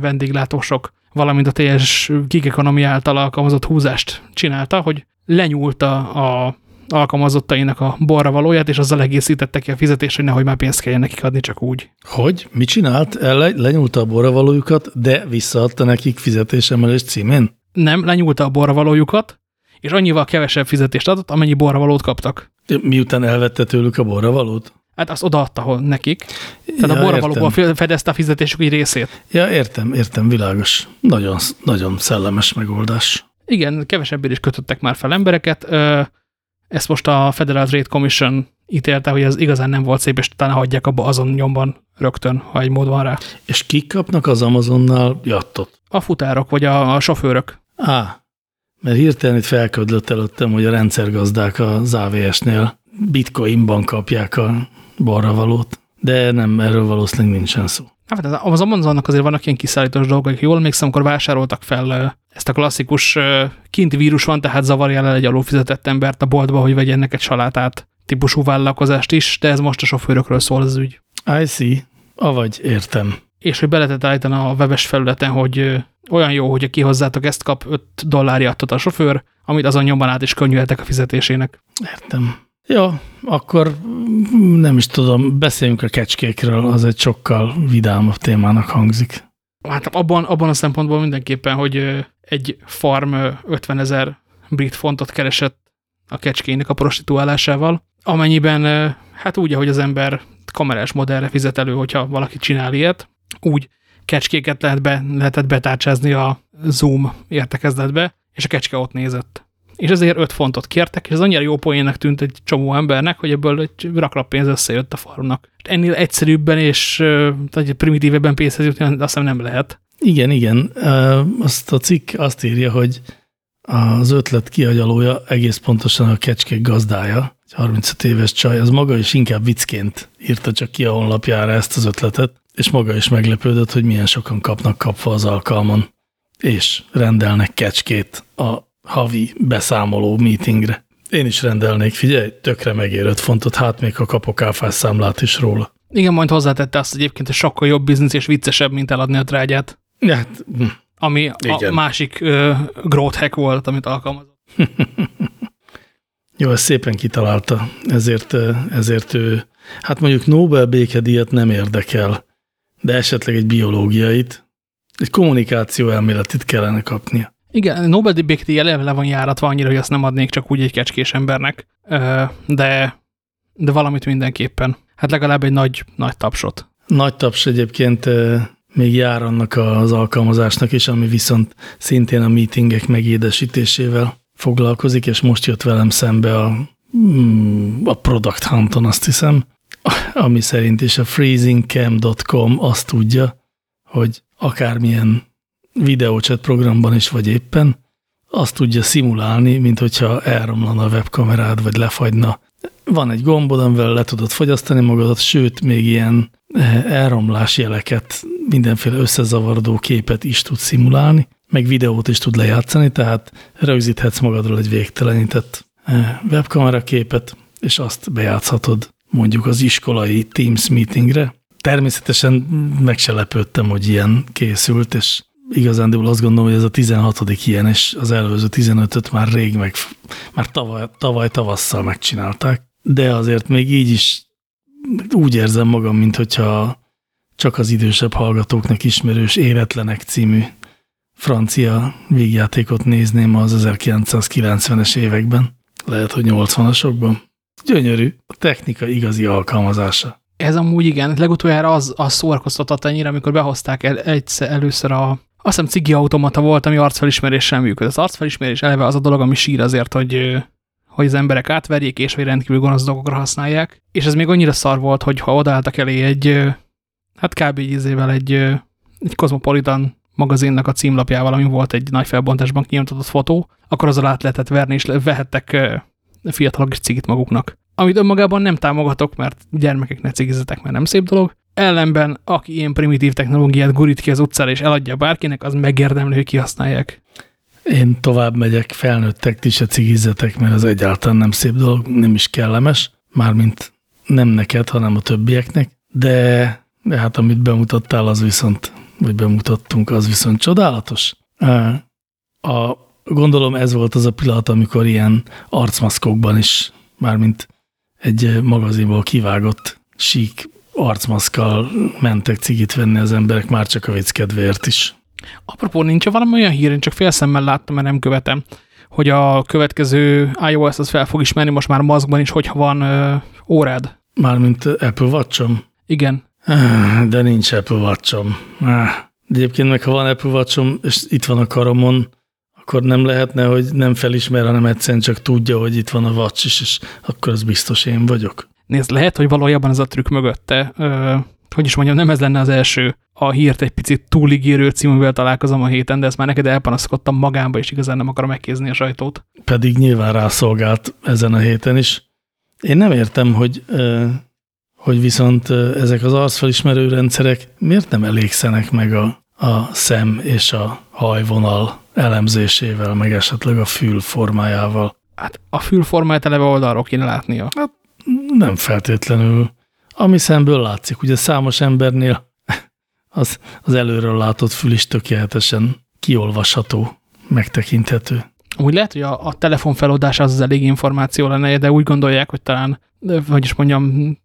vendéglátósok, valamint a teljes gig economy által alkalmazott húzást csinálta, hogy lenyúlta a alkalmazottainak a borra valóját, és azzal egészítette ki a fizetést, hogy nehogy már pénzt kelljen nekik adni, csak úgy. Hogy? Mit csinált? Le, lenyúlta a borra valójukat, de visszaadta nekik fizetésemelés címén? Nem, lenyúlta a borra valójukat, és annyival kevesebb fizetést adott, amennyi borra valót kaptak. Miután elvette tőlük a borra valót? Hát azt odaadta nekik. Tehát ja, a borravalóból fedezte a fizetésük egy részét. Ja, értem, értem, világos. Nagyon, nagyon szellemes megoldás. Igen, kevesebbé is kötöttek már fel embereket. Ezt most a Federal Trade Commission ítélte, hogy ez igazán nem volt szép, és utána hagyják abba azon nyomban rögtön, ha egy mód van rá. És kik kapnak az Amazonnál jattot? A futárok, vagy a, a sofőrök. Á, mert hirtelen itt felködlött előttem, hogy a rendszergazdák az AVS-nél bitcoinban kapják a valót, de nem, erről valószínűleg nincsen szó. Hát az Amazonnak azért vannak ilyen kiszállítós dolgok. Jól emlékszem, amikor vásároltak fel ezt a klasszikus kinti vírus van, tehát zavarja el egy alulfizetett embert a boltba, hogy vegyen egy salátát típusú vállalkozást is, de ez most a sofőrökről szól az ügy. I see. Avagy értem. És hogy be lehetett állítani a webes felületen, hogy olyan jó, hogyha kihozzátok ezt, kap 5 dollárjat a sofőr, amit azon nyomban át is könnyűeltek a fizetésének. Értem. Ja, akkor nem is tudom, beszéljünk a kecskékről, az egy sokkal vidámabb témának hangzik. Hát abban, abban a szempontból mindenképpen, hogy egy farm 50 ezer brit fontot keresett a kecskének a prostituálásával, amennyiben hát úgy, ahogy az ember kamerás modellre fizet elő, hogyha valaki csinál ilyet, úgy kecskéket lehet be, lehetett betárcsázni a Zoom értekezletbe, és a kecske ott nézett és ezért 5 fontot kértek, és ez annyira jó poénnek tűnt egy csomó embernek, hogy ebből egy raklap pénz összejött a farmnak. Ennél egyszerűbben és egy primitívebben pénzhez jutni azt hiszem nem lehet. Igen, igen. Azt a cikk azt írja, hogy az ötlet kiagyalója egész pontosan a kecskék gazdája, egy 35 éves csaj, az maga is inkább viccként írta csak ki a honlapjára ezt az ötletet, és maga is meglepődött, hogy milyen sokan kapnak kapva az alkalmon, és rendelnek kecskét a havi beszámoló meetingre. Én is rendelnék, figyelj, tökre megér 5 fontot, hát még a kapok áfás számlát is róla. Igen, majd hozzátette azt, hogy egyébként ez sokkal jobb biznisz és viccesebb, mint eladni a trágyát. Hát, hm. Ami Igen. a másik uh, growth hack volt, amit alkalmazott. (laughs) Jó, ezt szépen kitalálta, ezért, ezért ő, hát mondjuk Nobel békedíjat nem érdekel, de esetleg egy biológiait, egy kommunikáció elméletit kellene kapnia. Igen, Nobel eleve le van járatva annyira, hogy azt nem adnék csak úgy egy kecskés embernek, de, de valamit mindenképpen. Hát legalább egy nagy, nagy tapsot. Nagy taps egyébként még jár annak az alkalmazásnak is, ami viszont szintén a meetingek megédesítésével foglalkozik, és most jött velem szembe a, mm, a Product Hunton, azt hiszem, ami szerint is a freezingcam.com azt tudja, hogy akármilyen videóchat programban is vagy éppen, azt tudja szimulálni, mint hogyha elromlana a webkamerád, vagy lefagyna. Van egy gombod, amivel le tudod fogyasztani magadat, sőt, még ilyen eh, elromlás jeleket, mindenféle összezavarodó képet is tud szimulálni, meg videót is tud lejátszani, tehát rögzíthetsz magadról egy végtelenített webkamera képet, és azt bejátszhatod mondjuk az iskolai Teams meetingre. Természetesen meg se lepődtem, hogy ilyen készült, és igazándiból azt gondolom, hogy ez a 16. ilyen, és az előző 15-öt már rég meg, már tavaly, tavaly tavasszal megcsinálták. De azért még így is úgy érzem magam, mint hogyha csak az idősebb hallgatóknak ismerős Éretlenek című francia végjátékot nézném az 1990-es években, lehet, hogy 80-asokban. Gyönyörű, a technika igazi alkalmazása. Ez amúgy igen, legutoljára az, az szórakoztatott ennyire, amikor behozták el, egyszer, először a, azt hiszem cigi automata volt, ami arcfelismeréssel működött. Az arcfelismerés eleve az a dolog, ami sír azért, hogy, hogy az emberek átverjék, és hogy rendkívül gonosz dolgokra használják. És ez még annyira szar volt, hogy ha odaálltak elé egy, hát kb. egy egy, egy Cosmopolitan magazinnak a címlapjával, ami volt egy nagy felbontásban kinyomtatott fotó, akkor az át lehetett verni, és vehettek fiatalok is cigit maguknak. Amit önmagában nem támogatok, mert gyermekek ne cigizetek, mert nem szép dolog. Ellenben, aki ilyen primitív technológiát gurít ki az utcára és eladja bárkinek, az megérdemlő, hogy kihasználják. Én tovább megyek, felnőttek ti se cigizetek, mert az egyáltalán nem szép dolog, nem is kellemes, mármint nem neked, hanem a többieknek, de, de hát amit bemutattál, az viszont vagy bemutattunk, az viszont csodálatos. A, gondolom ez volt az a pillanat, amikor ilyen arcmaszkokban is, mármint egy magazinból kivágott sík arcmaszkkal mentek cigit venni az emberek, már csak a vicc kedvéért is. Apropó, nincs valami olyan hír, én csak félszemmel láttam, mert nem követem, hogy a következő iOS az fel fog ismerni most már maszkban is, hogyha van ö, órád. Mármint Apple watch -om. Igen. De nincs Apple watch -om. De egyébként meg, ha van Apple watch és itt van a karomon, akkor nem lehetne, hogy nem felismer, hanem egyszerűen csak tudja, hogy itt van a watch is, és akkor az biztos én vagyok. Nézd, lehet, hogy valójában ez a trükk mögötte, ö, hogy is mondjam, nem ez lenne az első a hírt egy picit túligérő cíművel találkozom a héten, de ezt már neked elpanaszkodtam magámba, és igazán nem akarom megkézni a sajtót. Pedig nyilván rászolgált ezen a héten is. Én nem értem, hogy hogy viszont ezek az arcfelismerő rendszerek miért nem elégszenek meg a, a szem és a hajvonal elemzésével, meg esetleg a fül formájával. Hát a fül formáját eleve oldalról kéne látnia. Hát nem feltétlenül. Ami szemből látszik, ugye számos embernél (laughs) az, az előről látott fül is tökéletesen kiolvasható, megtekinthető. Úgy lehet, hogy a, a telefon feloldás az, az elég információ lenne, de úgy gondolják, hogy talán, hogy is mondjam,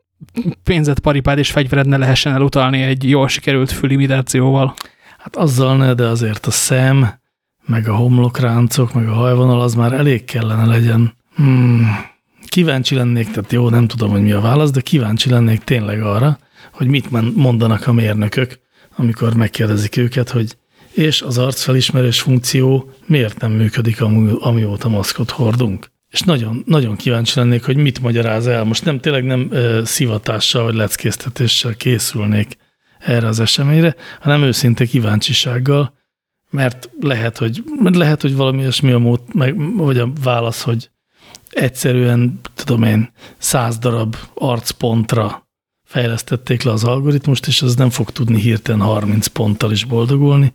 pénzet, paripád és fegyvered ne lehessen elutalni egy jól sikerült fülimitációval. Hát azzal ne, de azért a szem, meg a homlokráncok, meg a hajvonal az már elég kellene legyen. Hmm. Kíváncsi lennék, tehát jó, nem tudom, hogy mi a válasz, de kíváncsi lennék tényleg arra, hogy mit mondanak a mérnökök, amikor megkérdezik őket, hogy és az arcfelismerés funkció miért nem működik, amióta maszkot hordunk. És nagyon, nagyon kíváncsi lennék, hogy mit magyaráz el. Most nem tényleg nem ö, szivatással vagy leckésztetéssel készülnék erre az eseményre, hanem őszinte kíváncsisággal, mert lehet, hogy, lehet, hogy valami olyasmi a mód, meg, vagy a válasz, hogy egyszerűen, tudom én, száz darab arcpontra fejlesztették le az algoritmust, és az nem fog tudni hirtelen 30 ponttal is boldogulni,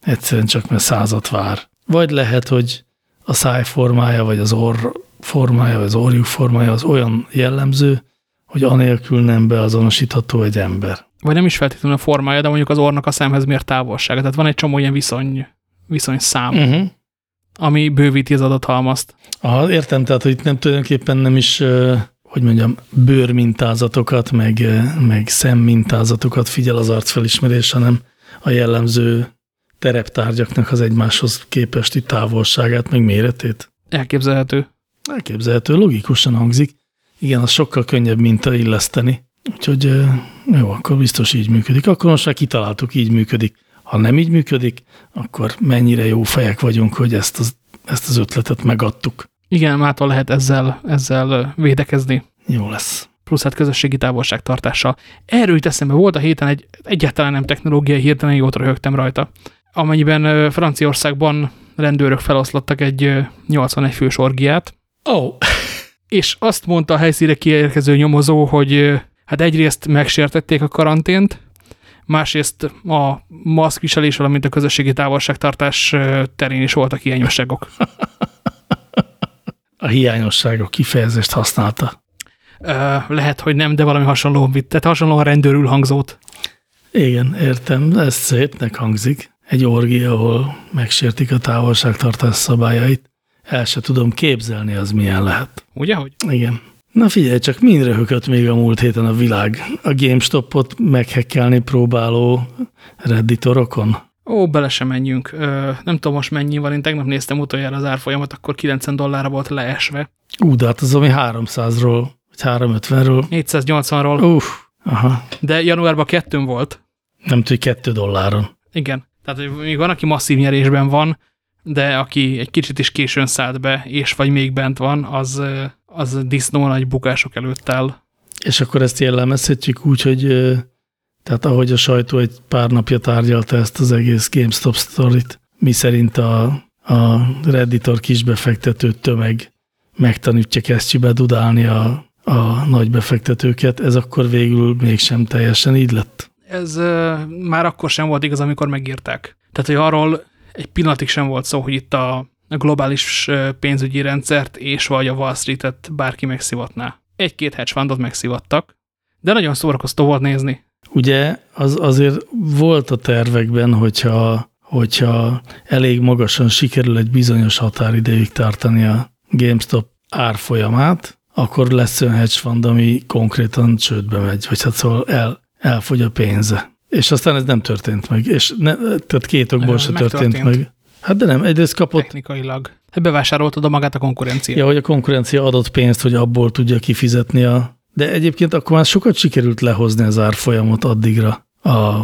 egyszerűen csak mert százat vár. Vagy lehet, hogy a száj formája, vagy az orr formája, vagy az orjuk formája az olyan jellemző, hogy anélkül nem beazonosítható egy ember. Vagy nem is feltétlenül a formája, de mondjuk az orrnak a szemhez miért távolsága. Tehát van egy csomó ilyen viszony, viszony szám, uh -huh. ami bővíti az adathalmazt. Aha, értem, tehát hogy itt nem tulajdonképpen nem is, hogy mondjam, bőrmintázatokat, meg, meg szemmintázatokat figyel az arcfelismerés, hanem a jellemző tereptárgyaknak az egymáshoz képesti távolságát, meg méretét? Elképzelhető. Elképzelhető, logikusan hangzik. Igen, az sokkal könnyebb minta illeszteni. Úgyhogy jó, akkor biztos így működik. Akkor most már kitaláltuk, így működik. Ha nem így működik, akkor mennyire jó fejek vagyunk, hogy ezt az, ezt az ötletet megadtuk. Igen, mától lehet ezzel, ezzel védekezni. Jó lesz. Plusz hát közösségi távolságtartással. Erről jut eszembe, volt a héten egy egyáltalán nem technológiai hirtelen jót röhögtem rajta amennyiben Franciaországban rendőrök feloszlattak egy 81 fős orgiát. Oh. (laughs) És azt mondta a helyszíre kiérkező nyomozó, hogy hát egyrészt megsértették a karantént, másrészt a maszkviselés, valamint a közösségi távolságtartás terén is voltak hiányosságok. (laughs) a hiányosságok kifejezést használta. Lehet, hogy nem, de valami hasonló. Tehát hasonlóan rendőrül hangzót. Igen, értem, ez szépnek hangzik. Egy orgia, ahol megsértik a távolságtartás szabályait. El se tudom képzelni, az milyen lehet. Ugye, hogy? Igen. Na figyelj, csak mind röhögött még a múlt héten a világ. A GameStopot meghekkelni próbáló redditorokon. Ó, bele sem menjünk. Ö, nem tudom most mennyi van, én tegnap néztem utoljára az árfolyamat, akkor 90 dollárra volt leesve. Ú, de hát az ami 300-ról, vagy 350-ről. 480-ról. Uff, aha. De januárban kettőn volt. Nem tudj, 2 dolláron. Igen. Tehát még van, aki masszív nyerésben van, de aki egy kicsit is későn szállt be, és vagy még bent van, az, az disznó nagy bukások előtt áll. És akkor ezt jellemezhetjük úgy, hogy tehát ahogy a sajtó egy pár napja tárgyalta ezt az egész GameStop sztorit, mi szerint a, a Redditor kisbefektető tömeg megtanítja kesztyűbe dudálni a, a nagy befektetőket, ez akkor végül mégsem teljesen így lett. Ez már akkor sem volt igaz, amikor megírták. Tehát, hogy arról egy pillanatig sem volt szó, hogy itt a globális pénzügyi rendszert és vagy a Wall Street-et bárki megszivatná. Egy-két hedge fundot megszivattak, de nagyon szórakoztó volt nézni. Ugye az azért volt a tervekben, hogyha, hogyha elég magasan sikerül egy bizonyos határidejük tartani a GameStop árfolyamát, akkor lesz olyan hedge fund, ami konkrétan csődbe megy, vagy hát szóval el, elfogy a pénze. És aztán ez nem történt meg, és ne, tehát két okból se történt meg. Hát de nem, egyrészt kapott... Technikailag. Hát bevásároltad a magát a konkurencia. Ja, hogy a konkurencia adott pénzt, hogy abból tudja kifizetni a... De egyébként akkor már sokat sikerült lehozni az árfolyamot addigra a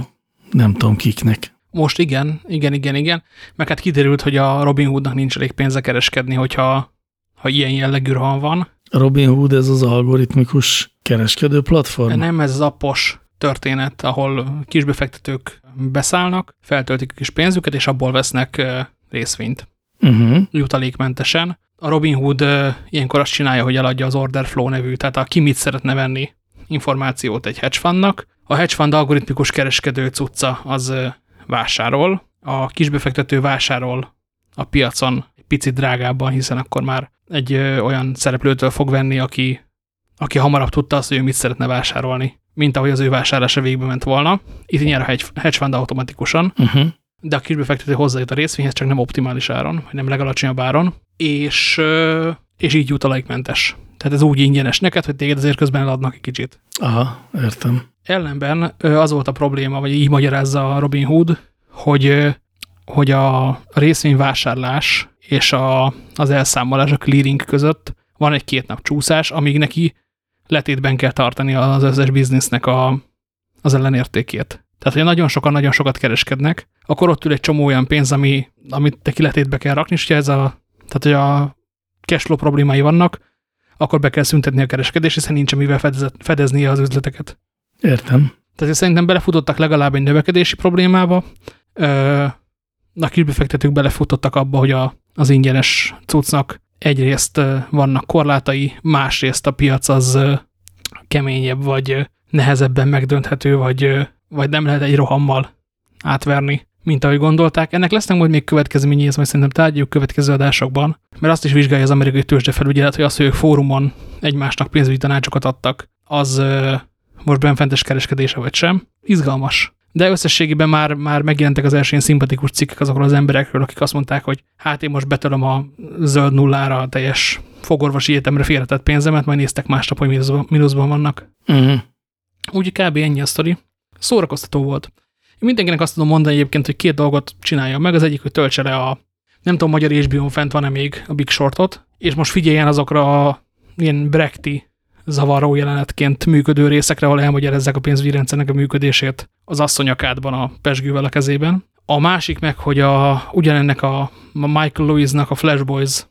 nem tudom kiknek. Most igen, igen, igen, igen. Meg hát kiderült, hogy a Robin Hoodnak nincs elég pénze kereskedni, hogyha ha ilyen jellegű rohan van. Robin Hood ez az algoritmikus kereskedő platform? Nem, ez az appos történet, ahol kisbefektetők beszállnak, feltöltik a kis pénzüket, és abból vesznek részvényt. Uh Mhm. -huh. Jutalékmentesen. A Robinhood ilyenkor azt csinálja, hogy eladja az Order Flow nevű, tehát a ki mit szeretne venni információt egy hedge fundnak. A hedge fund algoritmikus kereskedő cucca az vásárol, a kisbefektető vásárol a piacon egy picit drágábban, hiszen akkor már egy olyan szereplőtől fog venni, aki, aki hamarabb tudta azt, hogy ő mit szeretne vásárolni mint ahogy az ő vásárlása végbe ment volna. Itt nyer a hedge fund automatikusan, uh -huh. de a kisbefektető hozzájut a részvényhez, csak nem optimális áron, vagy nem legalacsonyabb áron, és, és így jutalékmentes. Tehát ez úgy ingyenes neked, hogy téged azért közben eladnak egy kicsit. Aha, értem. Ellenben az volt a probléma, vagy így magyarázza a Robin Hood, hogy, hogy a részvényvásárlás és a, az elszámolás, a clearing között van egy két nap csúszás, amíg neki letétben kell tartani az összes biznisznek a, az ellenértékét. Tehát, hogy nagyon sokan nagyon sokat kereskednek, akkor ott ül egy csomó olyan pénz, ami, amit te kiletétbe kell rakni, és ez a, tehát, hogy a cashflow problémái vannak, akkor be kell szüntetni a kereskedést, hiszen nincs mivel fedeznie az üzleteket. Értem. Tehát szerintem belefutottak legalább egy növekedési problémába, a kisbefektetők belefutottak abba, hogy a, az ingyenes cuccnak egyrészt vannak korlátai, másrészt a piac az keményebb, vagy nehezebben megdönthető, vagy, vagy nem lehet egy rohammal átverni, mint ahogy gondolták. Ennek lesznek majd még következményei, ezt majd szerintem tárgyaljuk következő adásokban, mert azt is vizsgálja az amerikai tőzsdefelügyelet, hogy az, hogy ők fórumon egymásnak pénzügyi tanácsokat adtak, az most benfentes kereskedése vagy sem. Izgalmas. De összességében már, már megjelentek az első szimpatikus cikkek azokról az emberekről, akik azt mondták, hogy hát én most betölöm a zöld nullára a teljes fogorvosi egyetemre félretett pénzemet, majd néztek másnap, hogy mínuszban, mínuszban vannak. Uh -huh. Úgy kb. ennyi a sztori. Szórakoztató volt. Én mindenkinek azt tudom mondani egyébként, hogy két dolgot csinálja meg. Az egyik, hogy töltse le a, nem tudom, magyar HBO fent van-e még a Big Shortot, és most figyeljen azokra a ilyen brekti zavaró jelenetként működő részekre, ahol elmagyarázzák a pénzügyi rendszernek a működését az asszonyakádban a pesgővel a kezében. A másik meg, hogy a, ugyanennek a, Michael Lewis-nak a Flash Boys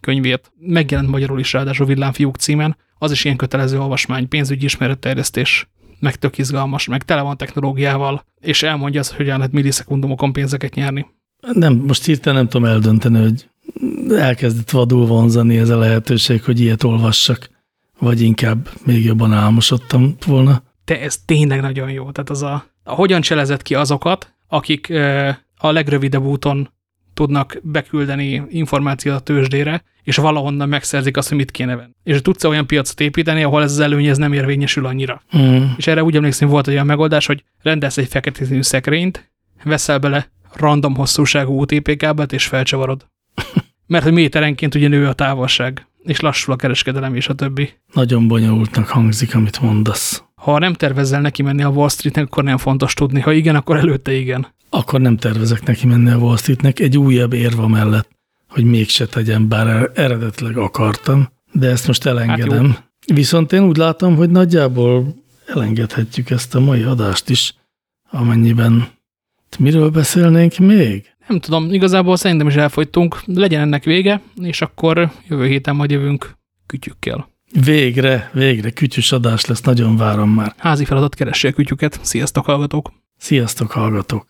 könyvét megjelent magyarul is ráadásul Villámfiúk címen, az is ilyen kötelező olvasmány, pénzügyi ismeretterjesztés, meg tök izgalmas, meg tele van technológiával, és elmondja azt, hogy hogyan lehet millisekundumokon pénzeket nyerni. Nem, most hirtelen nem tudom eldönteni, hogy elkezdett vadul vonzani ez a lehetőség, hogy ilyet olvassak vagy inkább még jobban álmosodtam volna. De ez tényleg nagyon jó. Tehát az a, a hogyan cselezett ki azokat, akik a legrövidebb úton tudnak beküldeni információt a tőzsdére, és valahonnan megszerzik azt, hogy mit kéne venni. És tudsz -e olyan piacot építeni, ahol ez az előny ez nem érvényesül annyira. Mm. És erre úgy emlékszem, volt egy olyan megoldás, hogy rendelsz egy fekete színű szekrényt, veszel bele random hosszúságú UTP kábelt, és felcsavarod. (laughs) Mert hogy méterenként ugye nő a távolság, és lassul a kereskedelem, és a többi. Nagyon bonyolultnak hangzik, amit mondasz. Ha nem tervezel neki menni a Wall Streetnek, akkor nem fontos tudni. Ha igen, akkor előtte igen. Akkor nem tervezek neki menni a Wall Streetnek egy újabb érva mellett, hogy mégse tegyen, bár eredetileg akartam, de ezt most elengedem. Hát Viszont én úgy látom, hogy nagyjából elengedhetjük ezt a mai adást is, amennyiben miről beszélnénk még? Nem tudom, igazából szerintem is elfogytunk, legyen ennek vége, és akkor jövő héten majd jövünk kütyükkel. Végre, végre kütyűs adás lesz, nagyon várom már. Házi feladat keressél kütyüket. Sziasztok, hallgatók! Sziasztok, hallgatók!